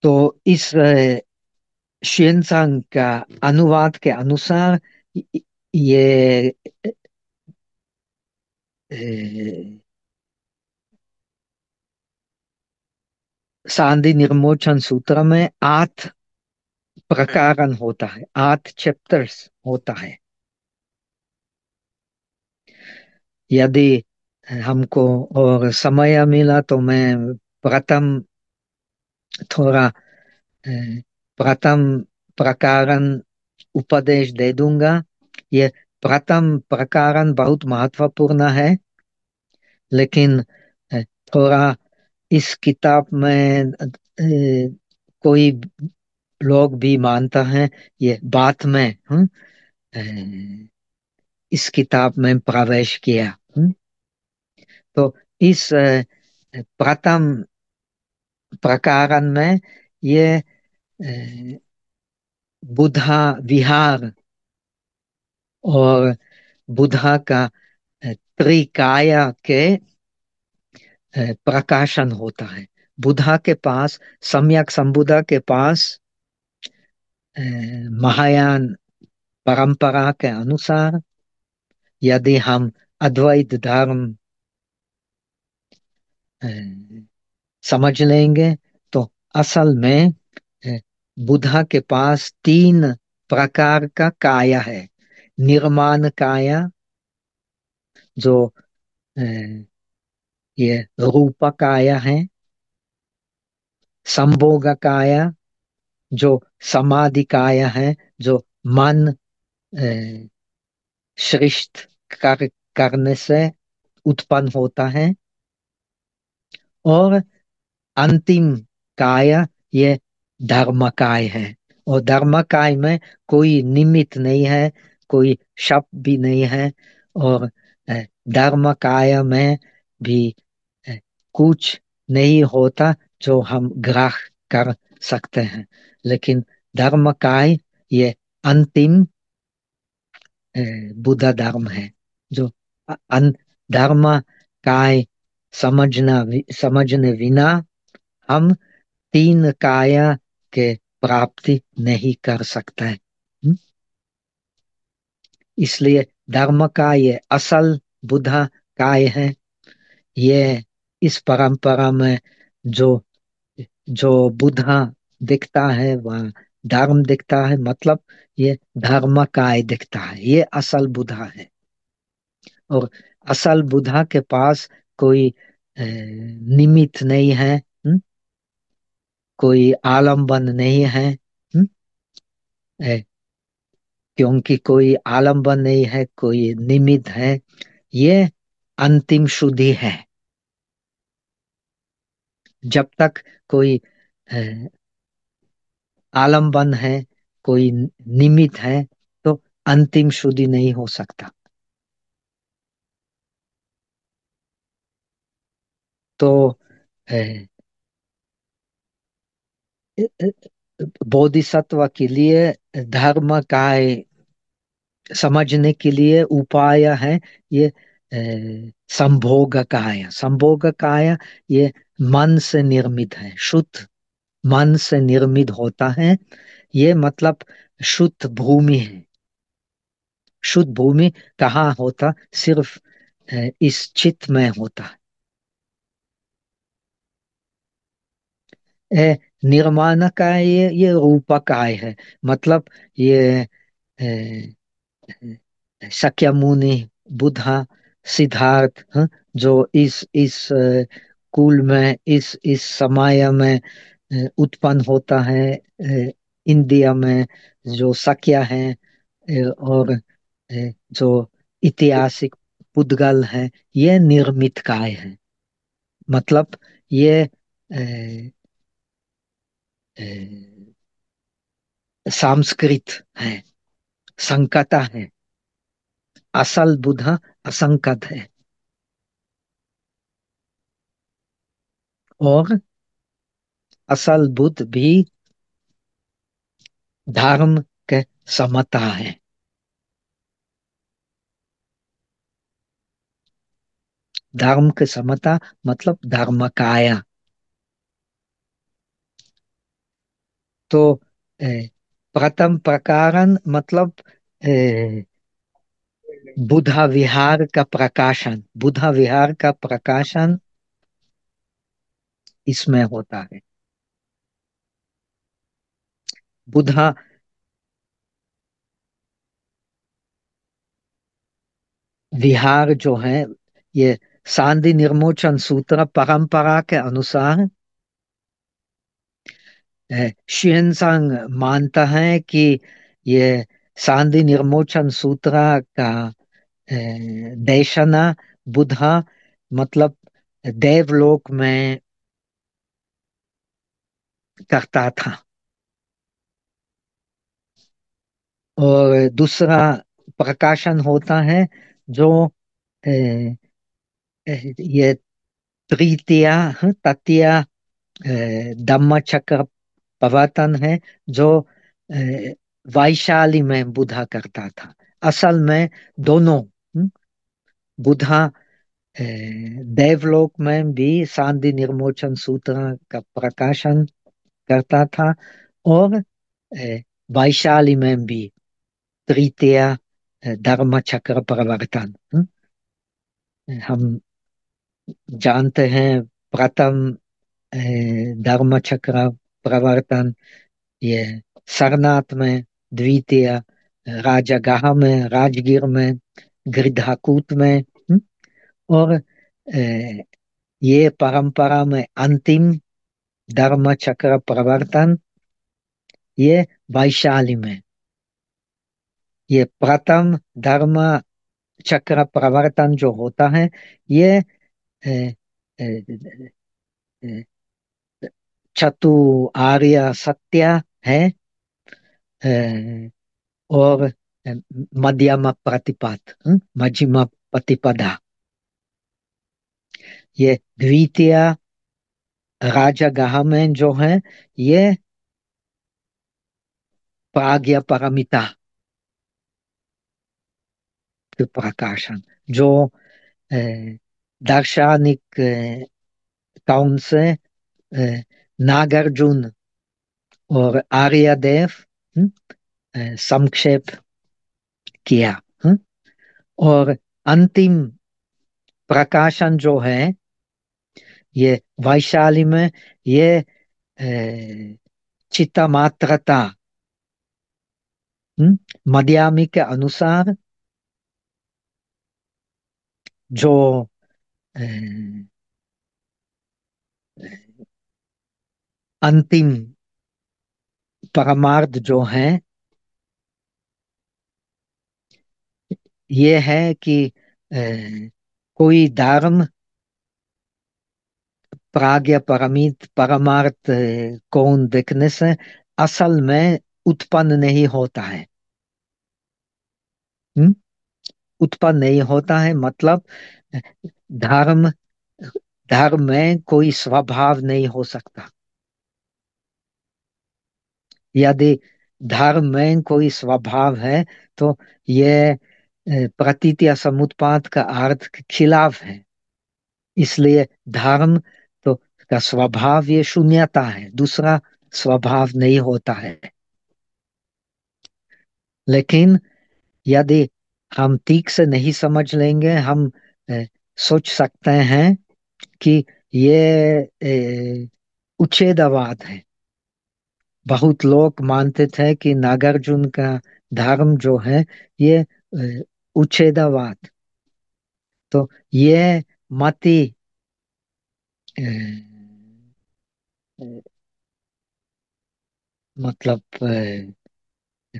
तो इस शेनसांग का अनुवाद के अनुसार ये सांधि निर्मोचन सूत्र में आठ प्रकारन होता है, आठ चैप्टर्स होता है। यदि हमको और समय मिला तो मैं प्रथम थोड़ा प्रथम प्रकारन उपदेश दे दूँगा ये प्रथम प्रकारन बहुत महत्वपूर्ण है लेकिन थोड़ा इस किताब में कोई लोग भी मानता है ये बात में हुँ? इस किताब में प्रवेश किया हुँ? तो इस प्रथम प्रकार में ये बुधा विहार और बुधा का त्रिकाया के प्रकाशन होता है। बुधा के पास, सम्यक संबुधा के पास महायान परंपरा के अनुसार यदि हम अद्वैत धर्म समझ लेंगे। तो असल में बुधा के पास तीन प्रकार का काया है। निर्माण काया जो ये रूपकाय है। संभोग काया जो समाधि काया है जो मन श्रेष्ठ कर, करने से उत्पन्न होता है। और अंतिम काय ये धर्मकाय है। और धर्मकाय में कोई निमित्त नहीं है, कोई शब्द भी नहीं है। और धर्मकाय में भी कुछ नहीं होता जो हम ग्राह कर सकते हैं। लेकिन धर्मकाय ये अंतिम बुद्ध धर्म है। जो धर्म काय समझना समझने बिना हम तीन काया के प्राप्ति नहीं कर सकते। हैं इसलिए धर्म का ये असल बुद्धा काय है? ये इस परंपरा में जो जो बुद्धा दिखता है, वह धर्म दिखता है मतलब ये धर्म काय दिखता है। ये असल बुद्धा है। और असल बुद्धा के पास कोई निमित्त नहीं हुँ? कोई आलंबन नहीं है हुँ? क्योंकि कोई आलंबन नहीं है, कोई निमित्त है, ये अंतिम शुद्धि है जब तक कोई आलंबन है, कोई निमित्त है तो अंतिम शुद्धि नहीं हो सकता तो बोधिसत्व के लिए धर्म का समझने के लिए उपाय है? ये संभोग काया? संभोग काया? ये मन से निर्मित है, शुद्ध मन से निर्मित होता है। ये मतलब शुद्ध भूमि है। शुद्ध भूमि कहाँ होता? सिर्फ़ इस चित्त में होता है। निर्माण का ये ये रूपकाय है। मतलब ये शक्य मुनि, बुद्धा, सिद्धार्थ जो इस इस कुल में, इस इस समय में उत्पन्न होता है इंडिया में, जो सक्या है और जो ऐतिहासिक पुद्गल है, ये निर्मित काय है। मतलब ये सांस्कृत है संकता है, असल बुद्ध असंकत है। और असल बुद्ध भी धर्म के समता है। धर्म के समता मतलब धर्म काया तो प्रथम प्रकारन मतलब बुधा विहार का प्रकाशन बुधा विहार का प्रकाशन इसमें होता है। बुधा विहार जो है, ये शांति निर्मोचन सूत्र परंपरा के अनुसार शियनसंग मानता है कि ये शांति निर्मोचन सूत्र का देशना बुधा मतलब देवलोक में करता था। और दूसरा प्रकाशन होता है जो ये तृतीया तृतीया धम्म चक्र प्रवर्तन है, जो वैशाली में बुधा करता था। असल में दोनों बुधा देवलोक में भी शांति निर्मोचन सूत्र का प्रकाशन करता था और वैशाली में भी तृतीय धर्म चक्र प्रवर्तन हम जानते हैं प्रथम धर्म चक्र प्रवर्तन ये सरनाथ में द्वितीय राजागाह में राजगीर में गिरधाकूट में और ये परंपरा में अंतिम धर्म चक्र प्रवर्तन ये वैशाली में ये प्रथम धर्म चक्र प्रवर्तन जो होता है ये चतु आर्य सत्य है और मध्यम प्रतिपद मध्यम प्रतिपदा। ये द्वितीय राजगह में जो है, ये प्राग्ञ परमिता प्रकाशन, जो दार्शनिक कौन से नागार्जुन और आर्यदेव संक्षेप किया और अंतिम प्रकाशन जो है, ये वैशाली में, ये चित्ता मात्रता मध्यामी के अनुसार जो अंतिम परमार्थ जो है, ये है कि कोई धर्म प्राग्ञ परमित परमार्थ कौन देखने से असल में उत्पन्न नहीं होता हुँ? उत्पन्न नहीं होता है मतलब धर्म धर्म में कोई स्वभाव नहीं हो सकता यदि धर्म में कोई स्वभाव है तो ये प्रतीत समुत्पाद का अर्थ के खिलाफ है। इसलिए धर्म तो का स्वभाव ये शून्यता है, दूसरा स्वभाव नहीं होता है। लेकिन यदि हम ठीक से नहीं समझ लेंगे, हम सोच सकते हैं कि ये उच्छेदवाद है। बहुत लोग मानते थे कि नागार्जुन का धर्म जो है, ये उच्छेदवाद। तो ये मति मतलब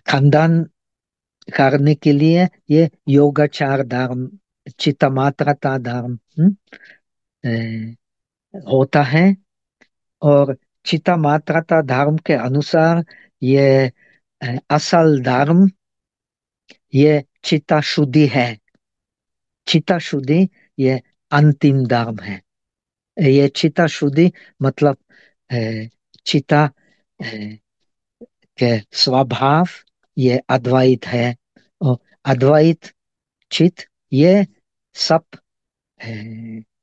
खंडन करने के लिए ये योगाचार धर्म, चित्तमात्रता धर्म होता है। और चिता मात्रता धर्म के अनुसार ये असल धर्म, ये चिता शुद्धि है। चिता शुद्धि ये अंतिम धर्म है। ये चिता शुद्धि मतलब चिता के स्वभाव ये अद्वैत है। और अद्वैत चित ये सब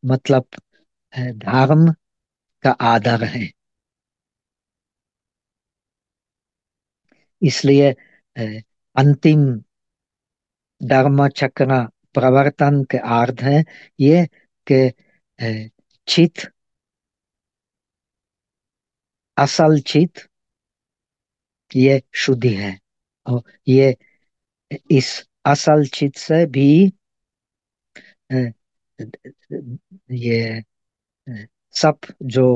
मतलब धर्म का आधार है। इसलिए अंतिम धर्म चक्र प्रवर्तन के अर्थ है ये के चित असल चित ये शुद्धि है। और ये, इस असल चित से भी ये सब जो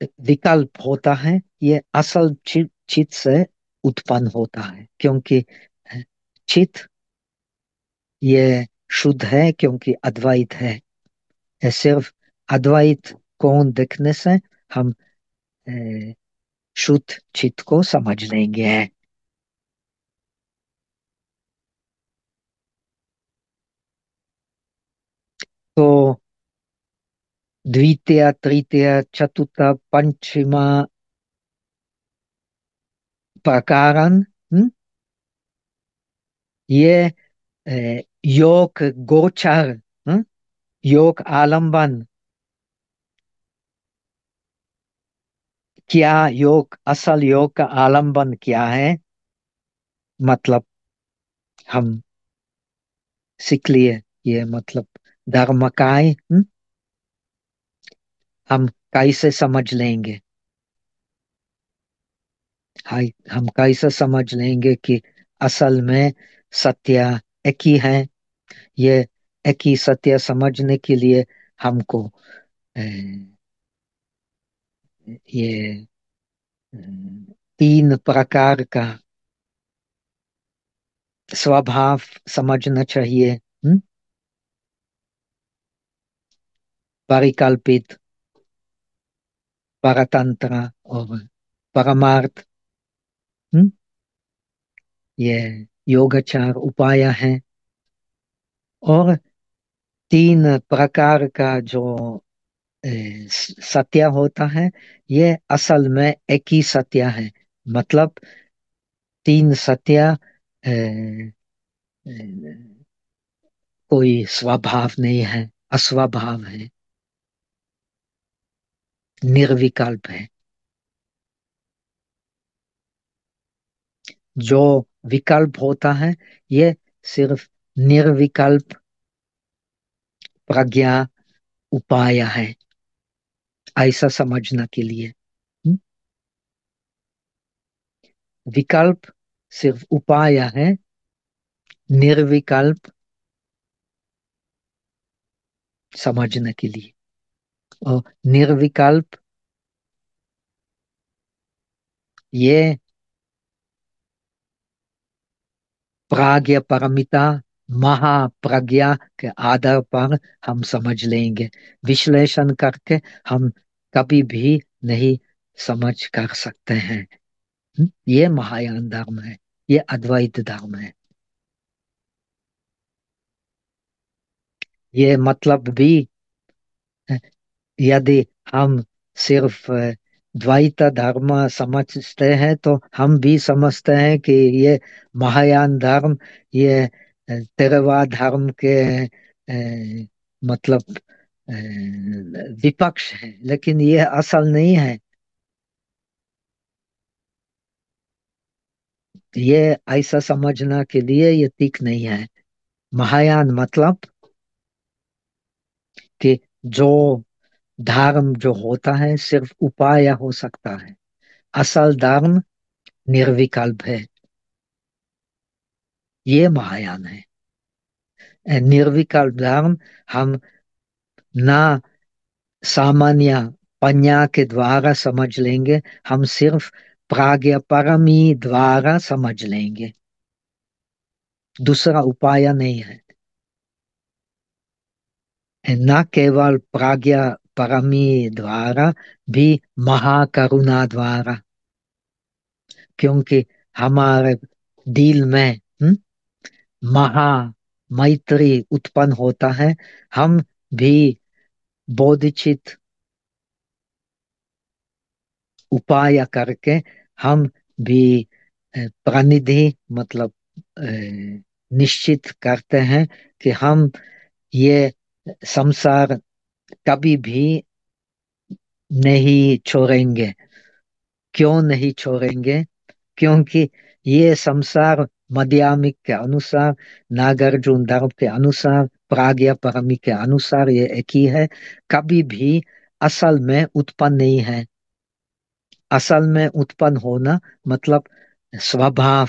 विकल्प होता है ये असल चित से उत्पन्न होता है, क्योंकि चित ये शुद्ध है क्योंकि अद्वैत है। सिर्फ़ अद्वैत कौन देखने से हम शुद्ध चित्त को समझ लेंगे। तो द्वितीय तृतीय चतुर्थ पंचमा प्रकारन ये योग गोचर योग आलंबन क्या योग असल योग का आलंबन क्या है मतलब हम सीख लिए ये मतलब धर्म धर्मकाय हम कैसे समझ लेंगे हम कैसे समझ लेंगे कि असल में सत्य एक ही है ये एक ही सत्य समझने के लिए हमको ये तीन प्रकार का स्वभाव समझना चाहिए हुँ? परिकल्पित परतंत्र और परमार्थ ये योगाचार उपाय है और तीन प्रकार का जो सत्य होता है ये असल में एक ही सत्य है मतलब तीन सत्य कोई स्वभाव नहीं है अस्वभाव है निर्विकल्प है। जो विकल्प होता है, ये सिर्फ़ निर्विकल्प प्रज्ञा उपाय है, ऐसा समझना के लिए। विकल्प सिर्फ़ उपाय है, निर्विकल्प समझने के लिए। निर्विकल्प। ये प्राज्ञ परमिता महाप्रज्ञा के आधार पर हम समझ लेंगे। विश्लेषण करके हम कभी भी नहीं समझ कर सकते हैं। ये महायान धर्म है, ये अद्वैत धर्म है। ये मतलब भी यदि हम सिर्फ़ द्वैत धर्म समझते हैं तो हम भी समझते हैं कि ये महायान धर्म ये तेरवा धर्म के ए, मतलब विपक्ष है लेकिन ये असल नहीं है। ये ऐसा समझना के लिए ये ठीक नहीं है। महायान मतलब कि जो धर्म जो होता है सिर्फ़ उपाय हो सकता है। असल धर्म निर्विकल्प है। ये महायान है। निर्विकल्प धर्म हम ना सामान्य पन्या के द्वारा समझ लेंगे, हम सिर्फ़ प्राग्ञ परमी द्वारा समझ लेंगे। दूसरा उपाय नहीं है। न केवल प्राज्ञ परमी द्वारा भी महाकरुणा द्वारा क्योंकि हमारे दिल में हुँ? महा मैत्री उत्पन्न होता है हम भी बोधिचित उपाय करके हम भी प्रणिधि मतलब निश्चित करते हैं कि हम ये संसार कभी भी नहीं छोड़ेंगे। क्यों नहीं छोड़ेंगे? क्योंकि ये संसार मध्यामिक के अनुसार, नागार्जुन धर्म के अनुसार प्राग्ञ परमी के अनुसार ये एक ही है। कभी भी असल में उत्पन्न नहीं है। असल में उत्पन्न होना मतलब स्वभाव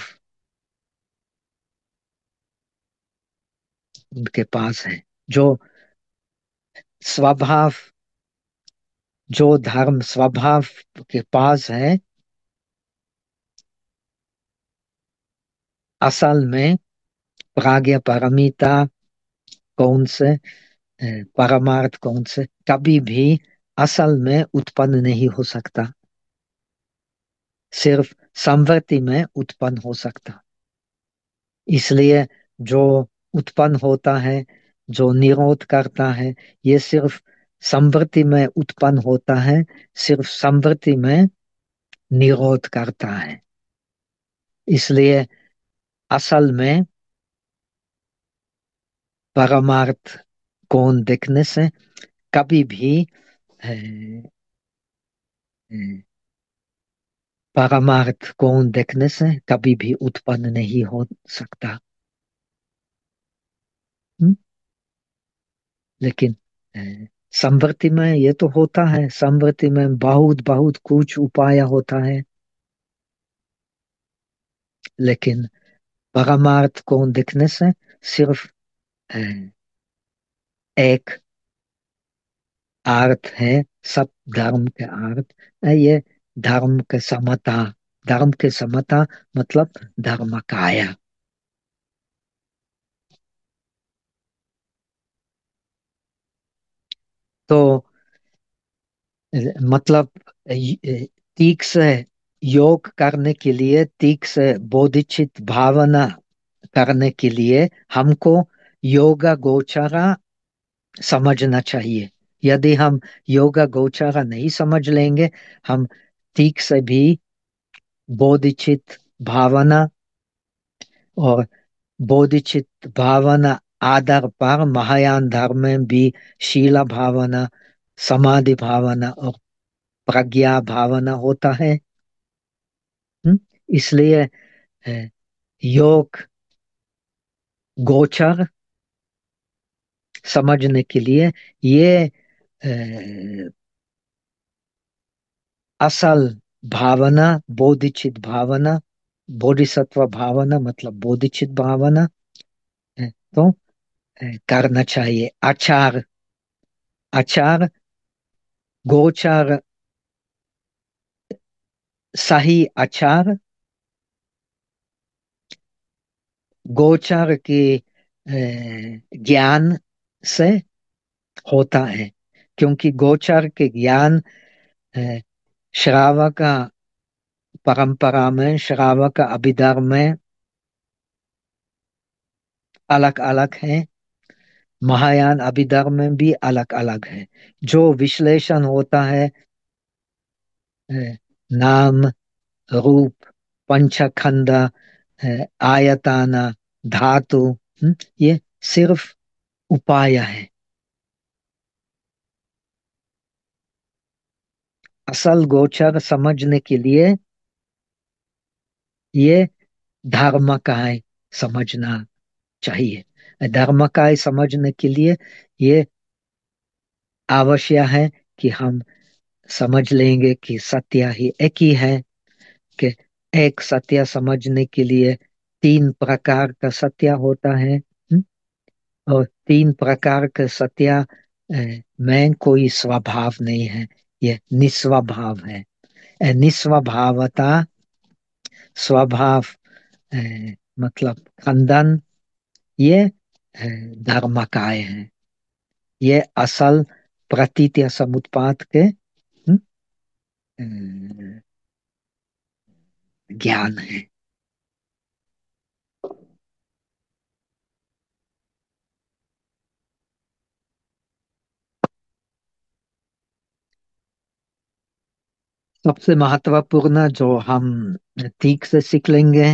उनके पास है, जो स्वभाव, जो धर्म स्वभाव के पास है, असल में प्राग्ञ परमिता कौन से परमार्थ कौन से, कभी भी असल में उत्पन्न नहीं हो सकता। सिर्फ़ संवृत्ति में उत्पन्न हो सकता। इसलिए जो उत्पन्न होता है जो निरोध करता है, ये सिर्फ़ संवृत्ति में उत्पन्न होता है, सिर्फ़ संवृत्ति में निरोध करता है। इसलिए असल में परमार्थ कौन देखने से कभी भी परमार्थ कौन देखने से कभी भी उत्पन्न नहीं हो सकता। हुँ? लेकिन संवृत्ति में ये तो होता है, संवृत्ति में बहुत बहुत कुछ उपाय होता है। लेकिन परमार्थ कौन देखने से सिर्फ़ एक अर्थ है, सब धर्म के अर्थ ये धर्म के समता, धर्म के समता मतलब धर्म काया। तो मतलब अ, से योग करने के लिए ठीक से बोधिचित भावना करने के लिए हमको योगा गोचरा समझना चाहिए। यदि हम योगा गोचरा नहीं समझ लेंगे हम ठीक से भी बोधिचित भावना और बोधिचित भावना आधार पर महायान धर्म में भी शीला भावना, समाधि भावना और प्रज्ञा भावना होता है हम्म? इसलिए योग गोचर समझने के लिए ये असल भावना, बोधिचित भावना, बोधिसत्व भावना मतलब बोधिचित भावना तो करना चाहिए आचार आचार गोचार सही आचार गोचार के ज्ञान से होता है क्योंकि गोचार के ज्ञान अ, श्रावक परंपरा में श्रावक अभिधर्म में अलग अलग है महायान अभिधर्म में भी अलग अलग है। जो विश्लेषण होता है नाम रूप पंचखंड आयतान धातु हम्म, ये सिर्फ़ उपाय है। असल गोचर समझने के लिए ये धर्मकाय समझना चाहिए। धर्मकाय समझने के लिए ये आवश्यक है कि हम समझ लेंगे कि सत्य ही एक ही है, कि एक सत्य समझने के लिए तीन प्रकार का सत्य होता है हम्म? और तीन प्रकार का सत्य में कोई स्वभाव नहीं है, ये निस्वभाव है निस्वभावता, स्वभाव मतलब खंडन, ये अ, धर्मकाय है। ये असल प्रतीत या समुत्पाद के हम्म, ज्ञान है। सबसे महत्वपूर्ण जो हम ठीक से सीख लेंगे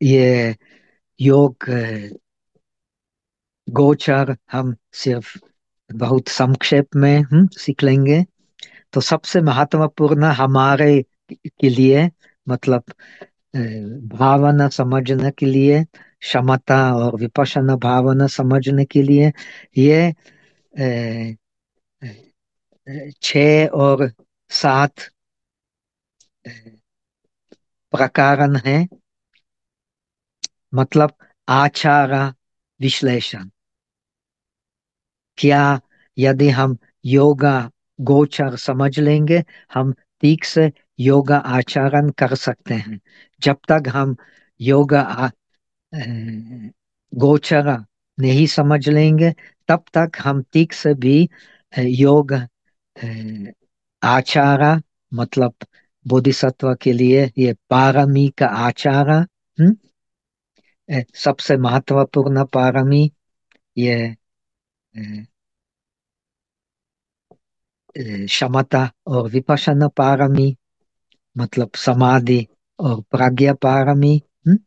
ये योग गोचर हम सिर्फ़ बहुत संक्षेप में हम सीख लेंगे। तो सबसे महत्वपूर्ण हमारे के लिए मतलब भावना समझने के लिए क्षमता और विपश्यना भावना समझने के लिए ये अ, और सात प्रकारन है। मतलब आचार विश्लेषण। क्या यदि हम योगा गोचर समझ लेंगे हम ठीक से योगा आचरण कर सकते हैं। जब तक हम योगा गोचर नहीं समझ लेंगे तब तक हम ठीक से भी योग आचार मतलब बोधिसत्व के लिए ये पारमी का आचार हम्म, सबसे महत्वपूर्ण पारमी ये क्षमता और विपश्यना पारमी मतलब समाधि और प्रज्ञा पारमी हम्म,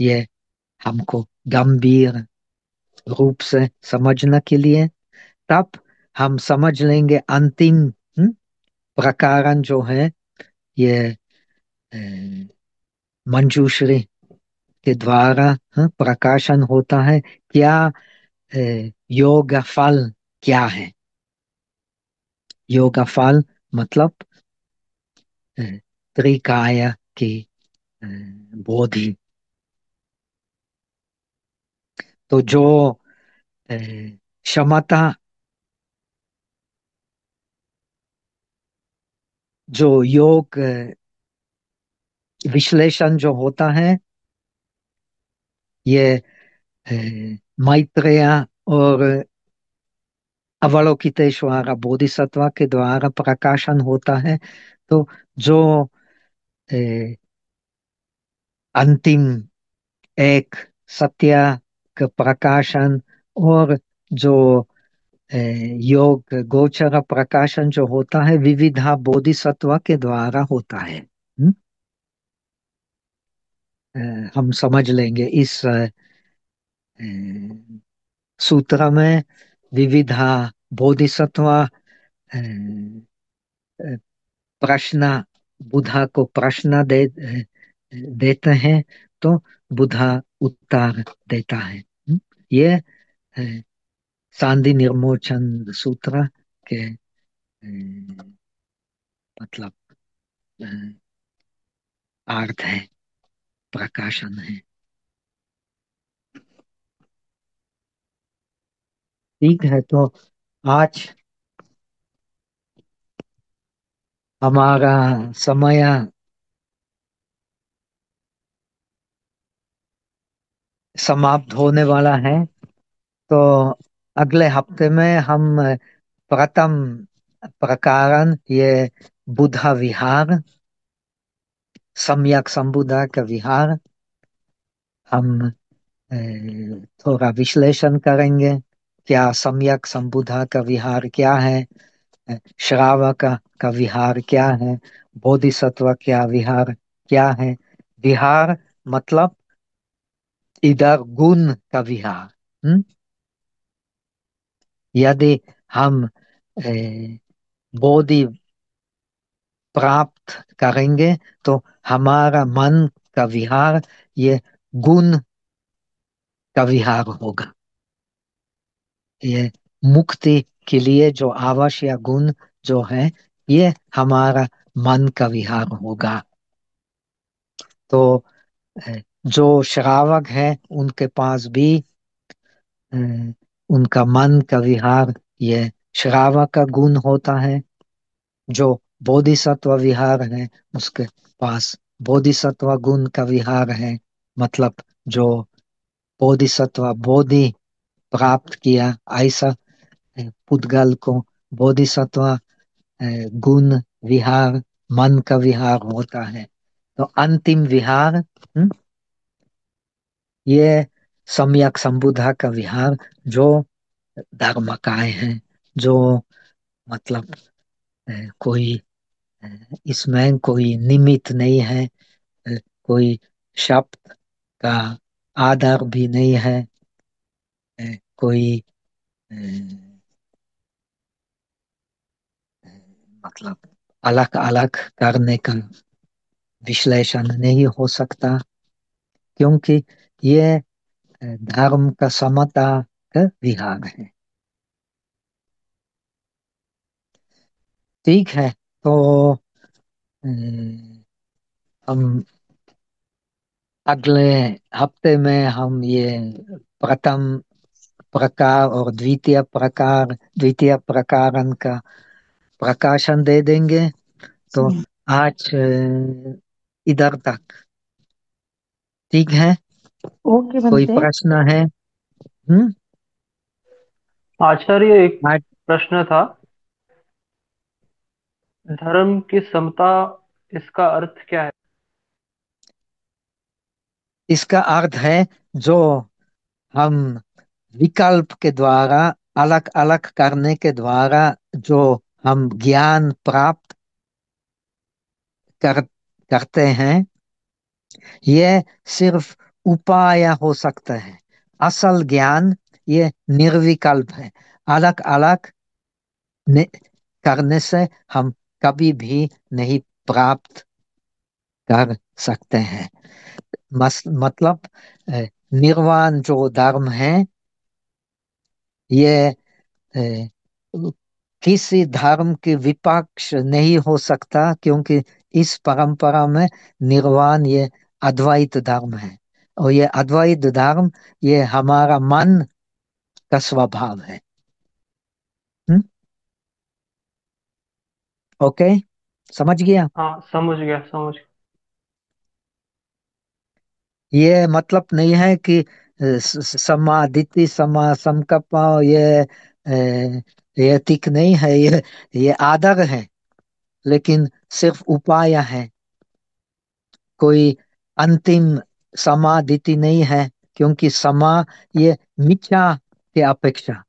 ये हमको गंभीर रूप से समझने के लिए तब हम समझ लेंगे अंतिम हम्म, प्रकारन जो है ये मंजूश्री के द्वारा हाँ, प्रकाशन होता है। क्या योग फल क्या है? योग फल मतलब त्रिकाय की बोधि। तो जो क्षमता, जो योग विश्लेषण जो होता है, ये मैत्रेय और अवलोकितेश्वर बोधिसत्व के द्वारा प्रकाशन होता है तो जो अ, अंतिम एक सत्य का प्रकाशन और जो योग गोचर प्रकाशन जो होता है विविधा बोधिसत्व के द्वारा होता है हम समझ लेंगे इस सूत्र में विविधा बोधिसत्व प्रश्न बुधा को प्रश्न दे देते हैं तो बुधा उत्तर देता है? ये सांधि निर्मोचन सूत्र के मतलब अर्थ है प्रकाशन है ठीक है तो आज हमारा समय समाप्त होने वाला है। तो अगले हफ़्ते में हम प्रथम प्रकारन ये बुधा विहार, सम्यक संबुधा का विहार, हम थोड़ा विश्लेषण करेंगे। क्या सम्यक संबुधा का विहार क्या है? अ, श्रावक का विहार क्या है? बोधिसत्व क्या विहार क्या है? विहार मतलब इधर गुण का विहार हम्म? यदि हम बोधि प्राप्त करेंगे तो हमारा मन का विहार ये गुण का विहार होगा। ये मुक्ति के लिए जो आवश्यक गुण जो है, ये हमारा मन का विहार होगा। तो जो श्रावक है, उनके पास भी उनका मन का विहार, ये श्रावक का गुण होता है। जो बोधिसत्व विहार है, उसके पास बोधिसत्व गुण का विहार है। मतलब जो बोधिसत्व बोधि प्राप्त किया ऐसा पुद्गल को बोधिसत्व गुण विहार मन का विहार होता है। तो अंतिम विहार हम्म, ये सम्यक संबुधा का विहार जो धर्मकाय है जो मतलब कोई इसमें कोई निमित्त नहीं है कोई शब्द का आधार भी नहीं है। कोई मतलब अलग अलग करने का विश्लेषण नहीं हो सकता, क्योंकि ये धर्म का समता का विहार है। ठीक है तो हम अगले हफ़्ते में हम ये प्रथम प्रकार और द्वितीय प्रकार द्वितीय प्रकारन का प्रकाशन दे देंगे तो आज इधर तक ठीक है ओके कोई प्रश्न है हम्म आचार्य एक आज प्रश्न था धर्म की समता इसका अर्थ क्या है इसका अर्थ है जो हम विकल्प के द्वारा अलग अलग करने के द्वारा जो हम ज्ञान प्राप्त कर, करते हैं ये सिर्फ़ उपाय हो सकता है। असल ज्ञान ये निर्विकल्प है। अलग अलग करने से हम कभी भी नहीं प्राप्त कर सकते हैं। मतलब निर्वाण जो धर्म है ये किसी धर्म के विपक्ष नहीं हो सकता क्योंकि इस परंपरा में निर्वाण ये अद्वैत धर्म है। और ये अद्वैत धर्म ये हमारा मन का स्वभाव है? ओके? समझ गया? हाँ समझ गया समझ गया। ये मतलब नहीं है कि समादिति समा समकप ये ये तिक नहीं है, ये ये आदर है, लेकिन सिर्फ़ उपाय है। कोई अंतिम समा समादिति नहीं है, क्योंकि समा ये मिथ्या के अपेक्षा।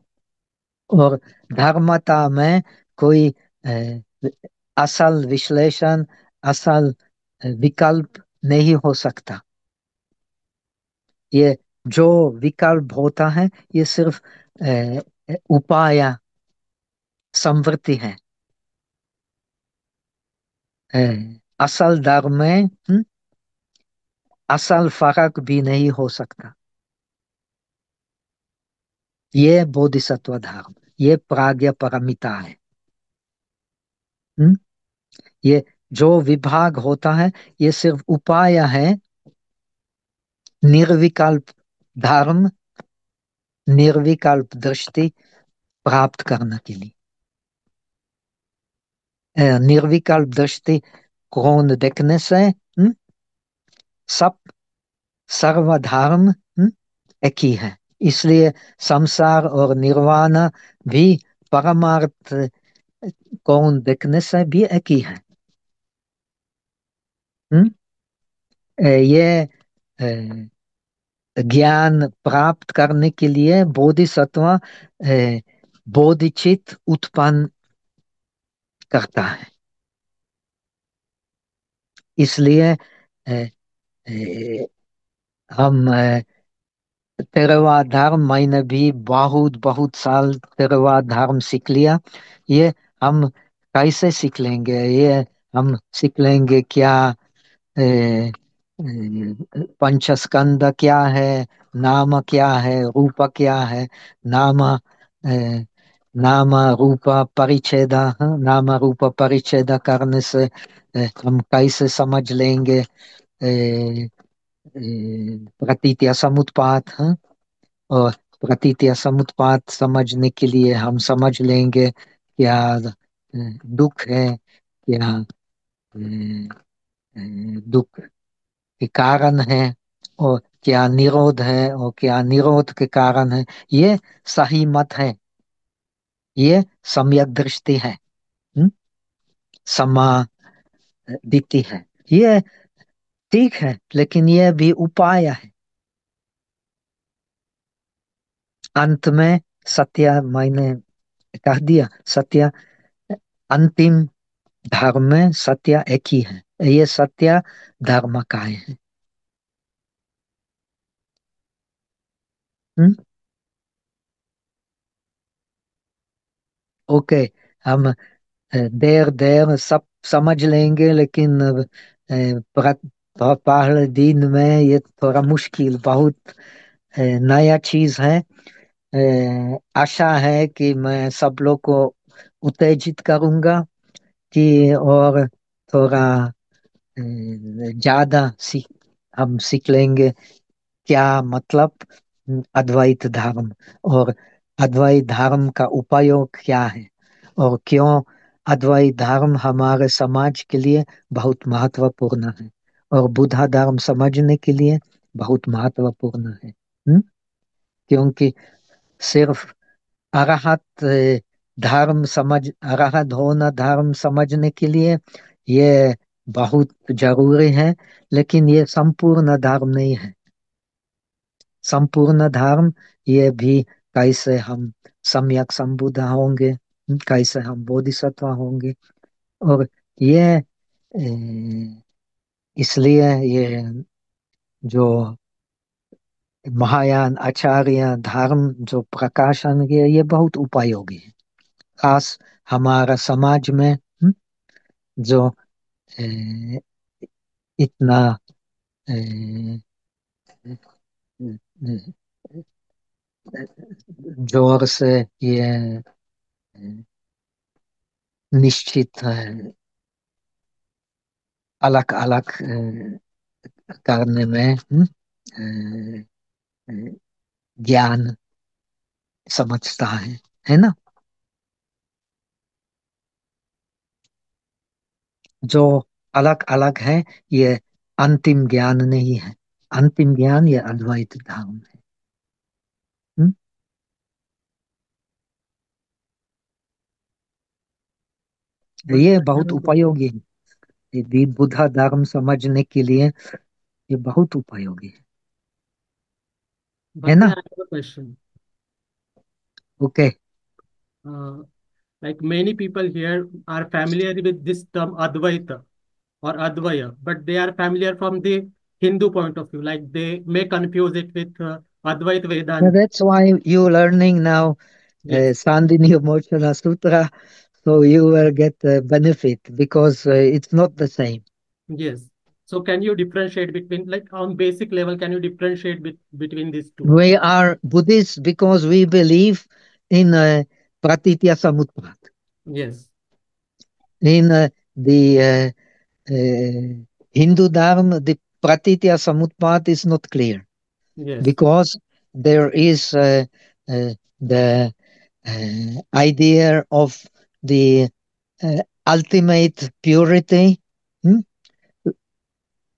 और धर्मता में कोई असल विश्लेषण, असल विकल्प नहीं हो सकता। ये जो विकल्प होता है ये सिर्फ़ उपाय संवृत्ति है असल धर्म में हम्म, असल फ़र्क भी नहीं हो सकता ये बोधिसत्व धर्म ये प्राज्ञ परमिता है हम्म? ये जो विभाग होता है ये सिर्फ़ उपाय है निर्विकल्प धर्म निर्विकल्प दृष्टि प्राप्त करने के लिए। निर्विकल्प दृष्टि कौन देखने से हम्म, सब सर्वधर्म हम्म, एक ही है। इसलिए संसार और निर्वाण भी परमार्थ कौन देखने से भी एक ही है। हम्म? अ, ये ज्ञान प्राप्त करने के लिए बोधिसत्व बोधिचित उत्पन्न करता है। इसलिए हम theravada धर्म मैंने भी बहुत बहुत साल theravada धर्म सीख लिया। ये हम कैसे सीख लेंगे? ये हम सीख लेंगे क्या अ, पंचस्कंद क्या है? नाम क्या है? रूप क्या है? नाम नाम रूप परिच्छेद, नाम रूप परिच्छेद करने से हम कैसे समझ लेंगे? प्रतीत्या समुत्पात हाँ? और प्रतीत्या समुत्पात समझने के लिए हम समझ लेंगे क्या दुख है, क्या दुख के कारण है और क्या निरोध है और क्या निरोध के कारण है, ये सही मत है। ये सम्यक दृष्टि है। हम्म? समादिति है। ये ठीक है, लेकिन ये भी उपाय है। अंत में सत्य, मैंने कह दिया, सत्य, अंतिम धर्म में सत्य एक ही है। ये सत्य धर्म काय है हम्म? ओके, हम देर देर सब समझ लेंगे, लेकिन पहले दिन में ये थोड़ा मुश्किल, बहुत नया चीज़ है आशा है कि मैं सब लोग को उत्तेजित करूँगा कि और थोड़ा ज़्यादा सीख हम सीख लेंगे क्या मतलब अद्वैत धर्म और अद्वैत धर्म का उपयोग क्या है और क्यों अद्वैत धर्म हमारे समाज के लिए बहुत महत्वपूर्ण है और बुद्ध धर्म समझने के लिए बहुत महत्वपूर्ण है हम्म? क्योंकि सिर्फ़ अरहत धर्म समझ, अरहत होना धर्म समझने के लिए ये बहुत ज़रूरी है लेकिन ये संपूर्ण धर्म नहीं है। संपूर्ण धर्म ये भी कैसे हम सम्यक संबुद्ध होंगे कैसे हम बोधिसत्व होंगे? और ये इसलिए ये जो महायान आचार्य धर्म जो प्रकाशन के ये बहुत उपयोगी है। खास हमारा समाज में हम्म, जो इतना ज़ोर से ये निश्चित अलग अलग करने में हम्म, ज्ञान समझता है है ना? जो अलग अलग है ये अंतिम ज्ञान नहीं है। अंतिम ज्ञान ये अद्वैत धाम है। हम्म? ये बहुत उपयोगी है। ये बुद्धा धर्म समझने के लिए ये बहुत उपयोगी है। है ना? Okay. Uh, like many people here are familiar with this term Advaita or Advaya, but they are familiar from the Hindu point of view. Like they may confuse it with uh, Advaita Vedanta. that's why you learning now uh, Yes, Sandini Mochana Sutra, so you will get the benefit because uh, it's not the same. yes. So can you differentiate between, like on basic level, can you differentiate bet between these two? We are Buddhists because we believe in uh, Pratitya Samutpat, Yes, in uh, the uh, uh, Hindu Dharma, the Pratitya Samutpat is not clear yes, because there is uh, uh, the uh, idea of the uh, ultimate purity, hmm?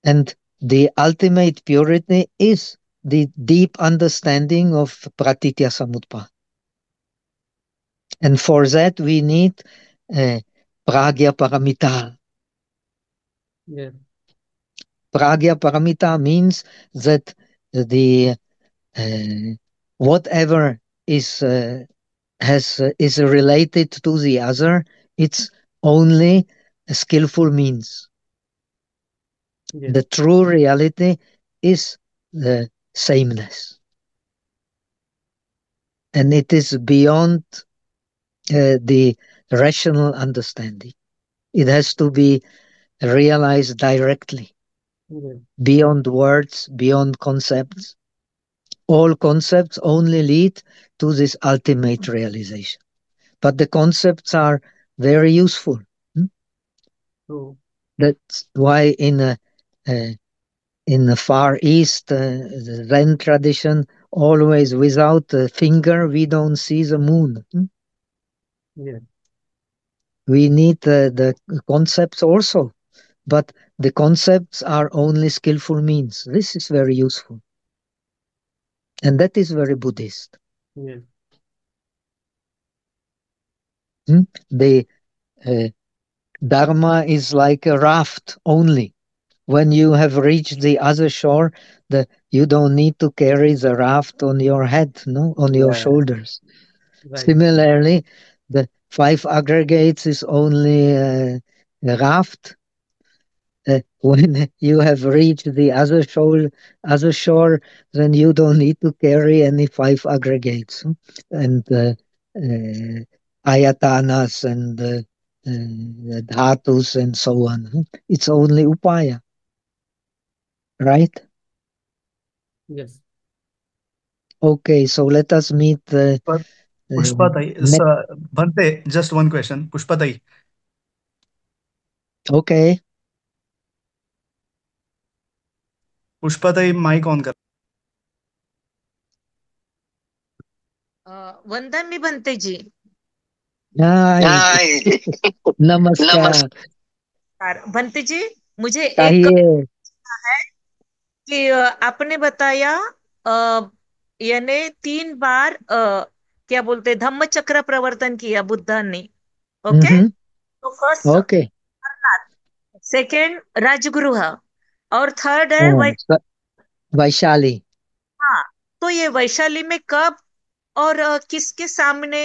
and the ultimate purity is the deep understanding of Pratitya Samutpat. And for that, we need uh, Pragya Paramita. yes, Pragya Paramita means that the uh, whatever is uh, has uh, is related to the other, it's only a skillful means. yes, The true reality is the sameness, and it is beyond uh, the rational understanding. It has to be realized directly, yes, beyond words, beyond concepts. All concepts only lead to this ultimate realization. But the concepts are very useful. hmm? so, That's why in a, uh, in the Far East, uh, the Zen tradition, always without a finger, we don't see the moon. hmm? Yes, We need uh, the concepts also, but the concepts are only skillful means. This is very useful. And that is very Buddhist. yes, hmm? The uh, Dharma is like a raft only. When you have reached the other shore, the you don't need to carry the raft on your head, no, on your Yeah. shoulders. right, Similarly, the five aggregates is only uh, a raft. Uh, when you have reached the other shore, other shore, then you don't need to carry any five aggregates and uh, uh, ayatanas and uh, uh, dhatus and so on. It's only upaya, right? yes, Okay, so let us meet. Uh, Uh, Bhante, just one question. Pushpa okay. Pushpa Dai mic on कर. अ, वंदन बनते जी. नमस्कार. बनते जी मुझे एक है कि आपने बताया यानी तीन बार अ, क्या बोलते हैं धम्म चक्र प्रवर्तन किया बुद्धा ने ओके तो फ़र्स्ट ओके सेकंड राजगुरु और थर्ड है हाँ, वैशाली। हाँ तो ये वैशाली में कब और किसके सामने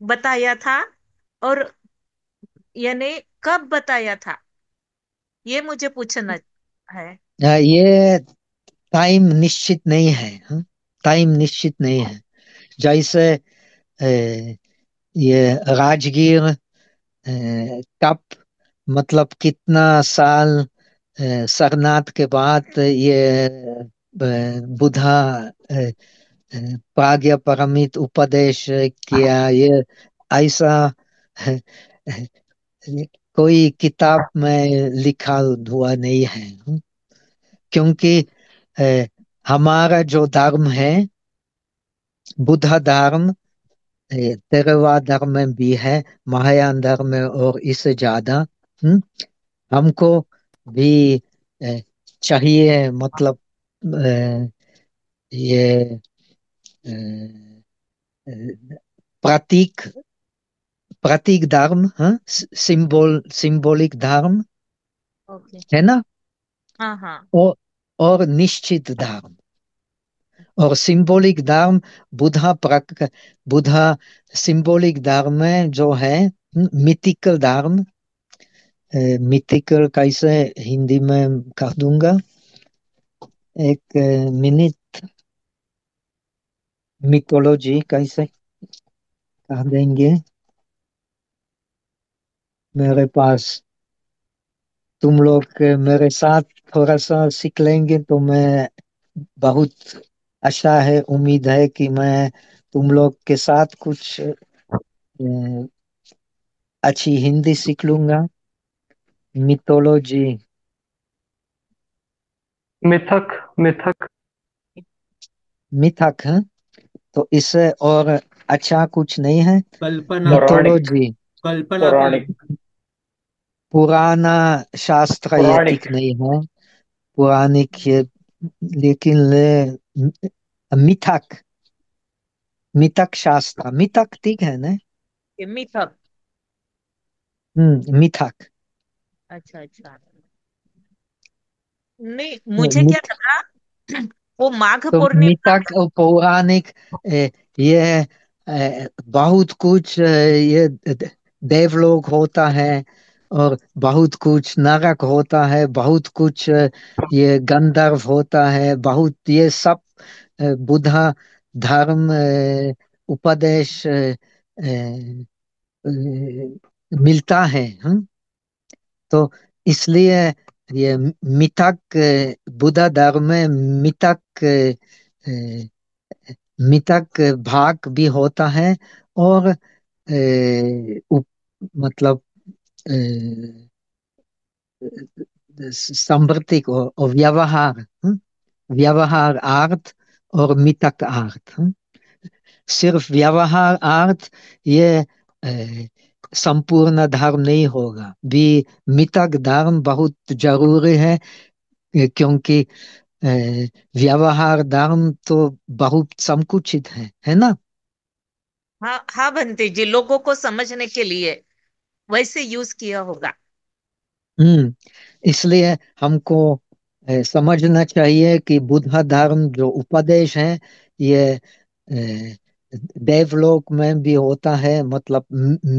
बताया था? और यानी कब बताया था? ये मुझे पूछना है। हाँ, ये टाइम निश्चित नहीं है हाँ? टाइम निश्चित नहीं है। जैसे ये राजगीर कब मतलब कितना साल सरनाथ के बाद ये बुधा अ, परमित उपदेश किया ये ऐसा कोई किताब में लिखा हुआ नहीं है? क्योंकि हमारा जो धर्म है बुद्ध धर्म ए, तेरवा धर्म में भी है महायान धर्म में और इससे ज़्यादा। हम्म, हमको भी चाहिए मतलब ये प्रतीक प्रतीक धर्म हाँ सिंबल सिंबॉलिक धर्म है ना? हाँ हाँ। और और निश्चित धर्म। और सिंबॉलिक धर्म बुधा प्रक बुधा सिंबॉलिक धर्म में जो है मिथिकल धर्म मिथिकल कैसे हिंदी में कह दूँगा, एक मिनट मिथोलॉजी कैसे कह देंगे, मेरे पास, तुम लोग मेरे साथ थोड़ा सा सीख लेंगे तो मैं बहुत आशा है उम्मीद है कि मैं तुम लोग के साथ कुछ अच्छी हिंदी सीख लूँगा। मिथोलॉजी। मिथक मिथक। मिथक है? तो इससे और अच्छा कुछ नहीं है। कल्पना मिथोलॉजी। कल्पना पुराना शास्त्र ये ठीक नहीं है। पुराणिक ये लेकिन ले, मिथक मिथक शास्त्र मिथक ठीक है ना? मिथक। हम्म मिथक। अच्छा अच्छा। नहीं मुझे क्या लगा वो माघ तो पूर्णिमा मिथक पौराणिक ये बहुत कुछ ये देवलोक होता है और बहुत कुछ नरक होता है बहुत कुछ ये गंधर्व होता है बहुत ये सब बुद्धा धर्म उपदेश मिलता है हम तो इसलिए ये मिथक ए, बुद्ध धर्म में मिथक मिथक भाग भी होता है और उप, मतलब ए, और, व्यवहार? व्यवहार अर्थ और अर्थ हम्म? सिर्फ़ व्यवहार अर्थ ये संपूर्ण धर्म नहीं होगा भी मिथक धर्म बहुत ज़रूरी है क्योंकि व्यवहार धर्म तो बहुत संकुचित है है ना हाँ हाँ बनते जी लोगों को समझने के लिए वैसे यूज़ किया होगा हम्म इसलिए हमको समझना चाहिए कि बुद्ध धर्म जो उपदेश है ये देवलोक में भी होता है मतलब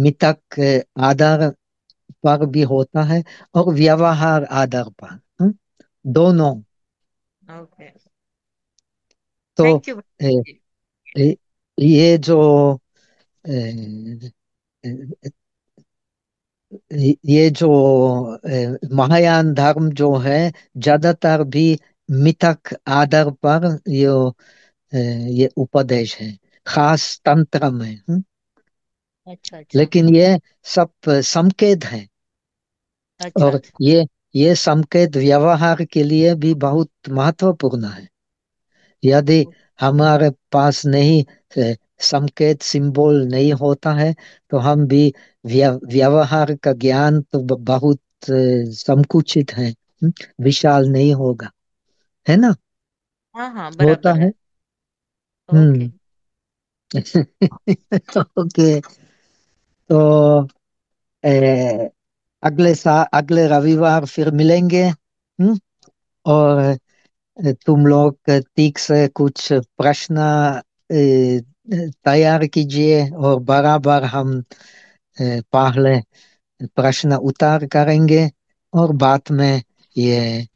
मितक आधार पर भी होता है और व्यवहार आधार पर। हम्म, दोनों। ओके। तो ये जो ये जो महायान धर्म जो है ज़्यादातर भी मिथक आधार पर ये ये उपदेश है। खास तंत्र में हम्म? अच्छा अच्छा। लेकिन ये सब संकेत है। अच्छा और अच्छा। ये ये संकेत व्यवहार के लिए भी बहुत महत्वपूर्ण है। यदि हमारे पास नहीं संकेत सिंबल नहीं होता है तो हम भी व्यवहार का ज्ञान तो बहुत संकुचित है। हम्म? विशाल नहीं होगा। है ना? हाँ हाँ होता बराबर है। है? ओके। हम्म। ओके। तो ए, अगले सा अगले रविवार फिर मिलेंगे। हम्म और तुम लोग ठीक से कुछ प्रश्न तैयार कीजिए और बराबर हम पहले प्रश्न उतार करेंगे और बाद में ये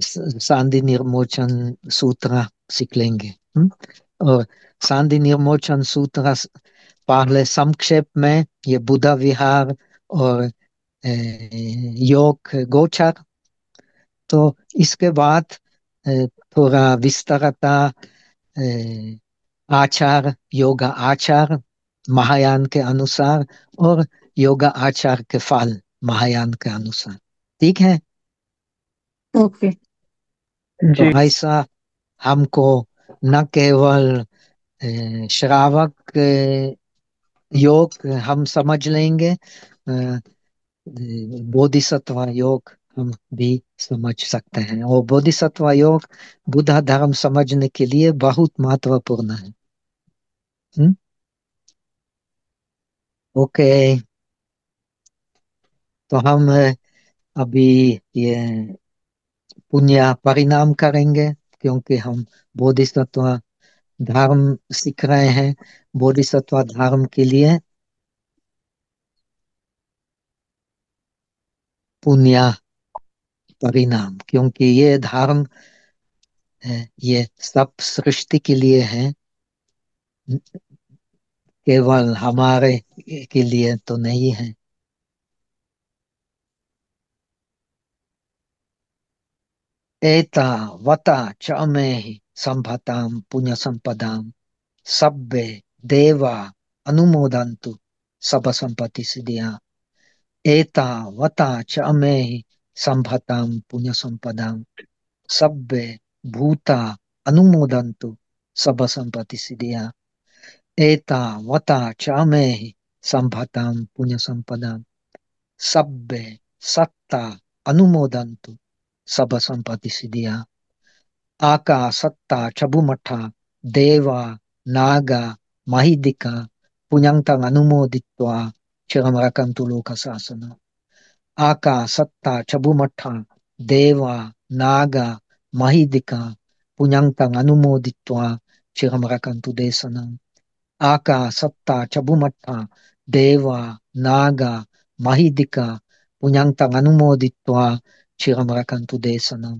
सांधि निर्मोचन सूत्र सीख लेंगे? और सांधि निर्मोचन सूत्र पहले संक्षेप में ये बुद्ध विहार और योग गोचर तो इसके बाद थोड़ा विस्तारता आचार योगा आचार महायान के अनुसार और योगा आचार के फल महायान के अनुसार। ठीक है? ओके। तो ऐसा हमको न केवल श्रावक योग हम समझ लेंगे अ, बोधिसत्व योग हम भी समझ सकते हैं। और बोधिसत्व योग बुद्ध धर्म समझने के लिए बहुत महत्वपूर्ण है। ओके तो हम अभी ये पुण्य परिणाम करेंगे क्योंकि हम बोधिसत्व धर्म सीख रहे हैं। बोधिसत्व धर्म के लिए पुण्य परिणाम क्योंकि ये धर्म है, ये सब सृष्टि के लिए है। केवल हमारे के लिए तो नहीं है। एता वता च संभताम पुण्य संपदाम सब्बे देवा अनुमोदन्तु सब संपत्ति सिद्धिया। एता वता च संभताम पुण्य संपदाम सब्बे भूता अनुमोदन्तु सब संपत्ति सिद्धिया। एता वता च मे संभताम पुण्य संपदाम सब्बे सत्ता अनुमोदन्तु, सब संपत्ति सिद्धिया। आका सत्ता चबुमठ देवा नाग महिदिक पुण्यंतं अनुमोदित्वा चिरं रकन्तु लोकशासनम् आका सत्ता चबुमठ देवा नाग महिदिक पुण्यंतं अनुमोदित्वा ಆಕ ಸತ್ತ ಚಬುಮಟ್ಟ ದೇವ ನಾಗ ಮಹಿದಿಕ ಪುಣ್ಯಾಂತಂ ಅನುಮೋದಿತ್ವ ಚಿರಮರಕಂತು ದೇಸನಂ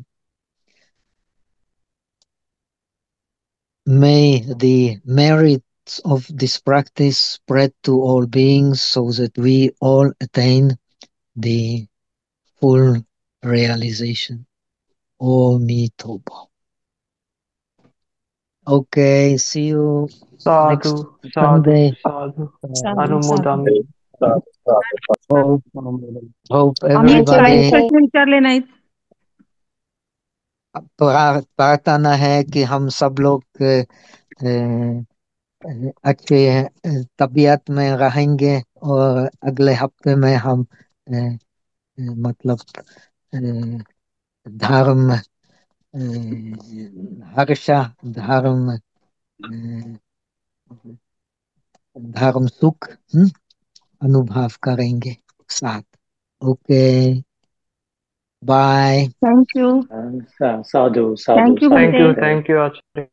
May the merits of this practice spread to all beings so that we all attain the full realization. Omitobo. Okay, see you Sadhu next Sadhu Sunday. Sadhu Hope, hope everybody प्रा- प्रार्थना है कि हम सब लोग अ, अ, अच्छे अ, तबीयत में रहेंगे और अगले हफ़्ते में हम अ, अ, मतलब अ, धर्म हर्ष धर्म धर्म सुख अनुभव करेंगे साथ ओके बाय थैंक यू साधु साधु thank you thank you Acharya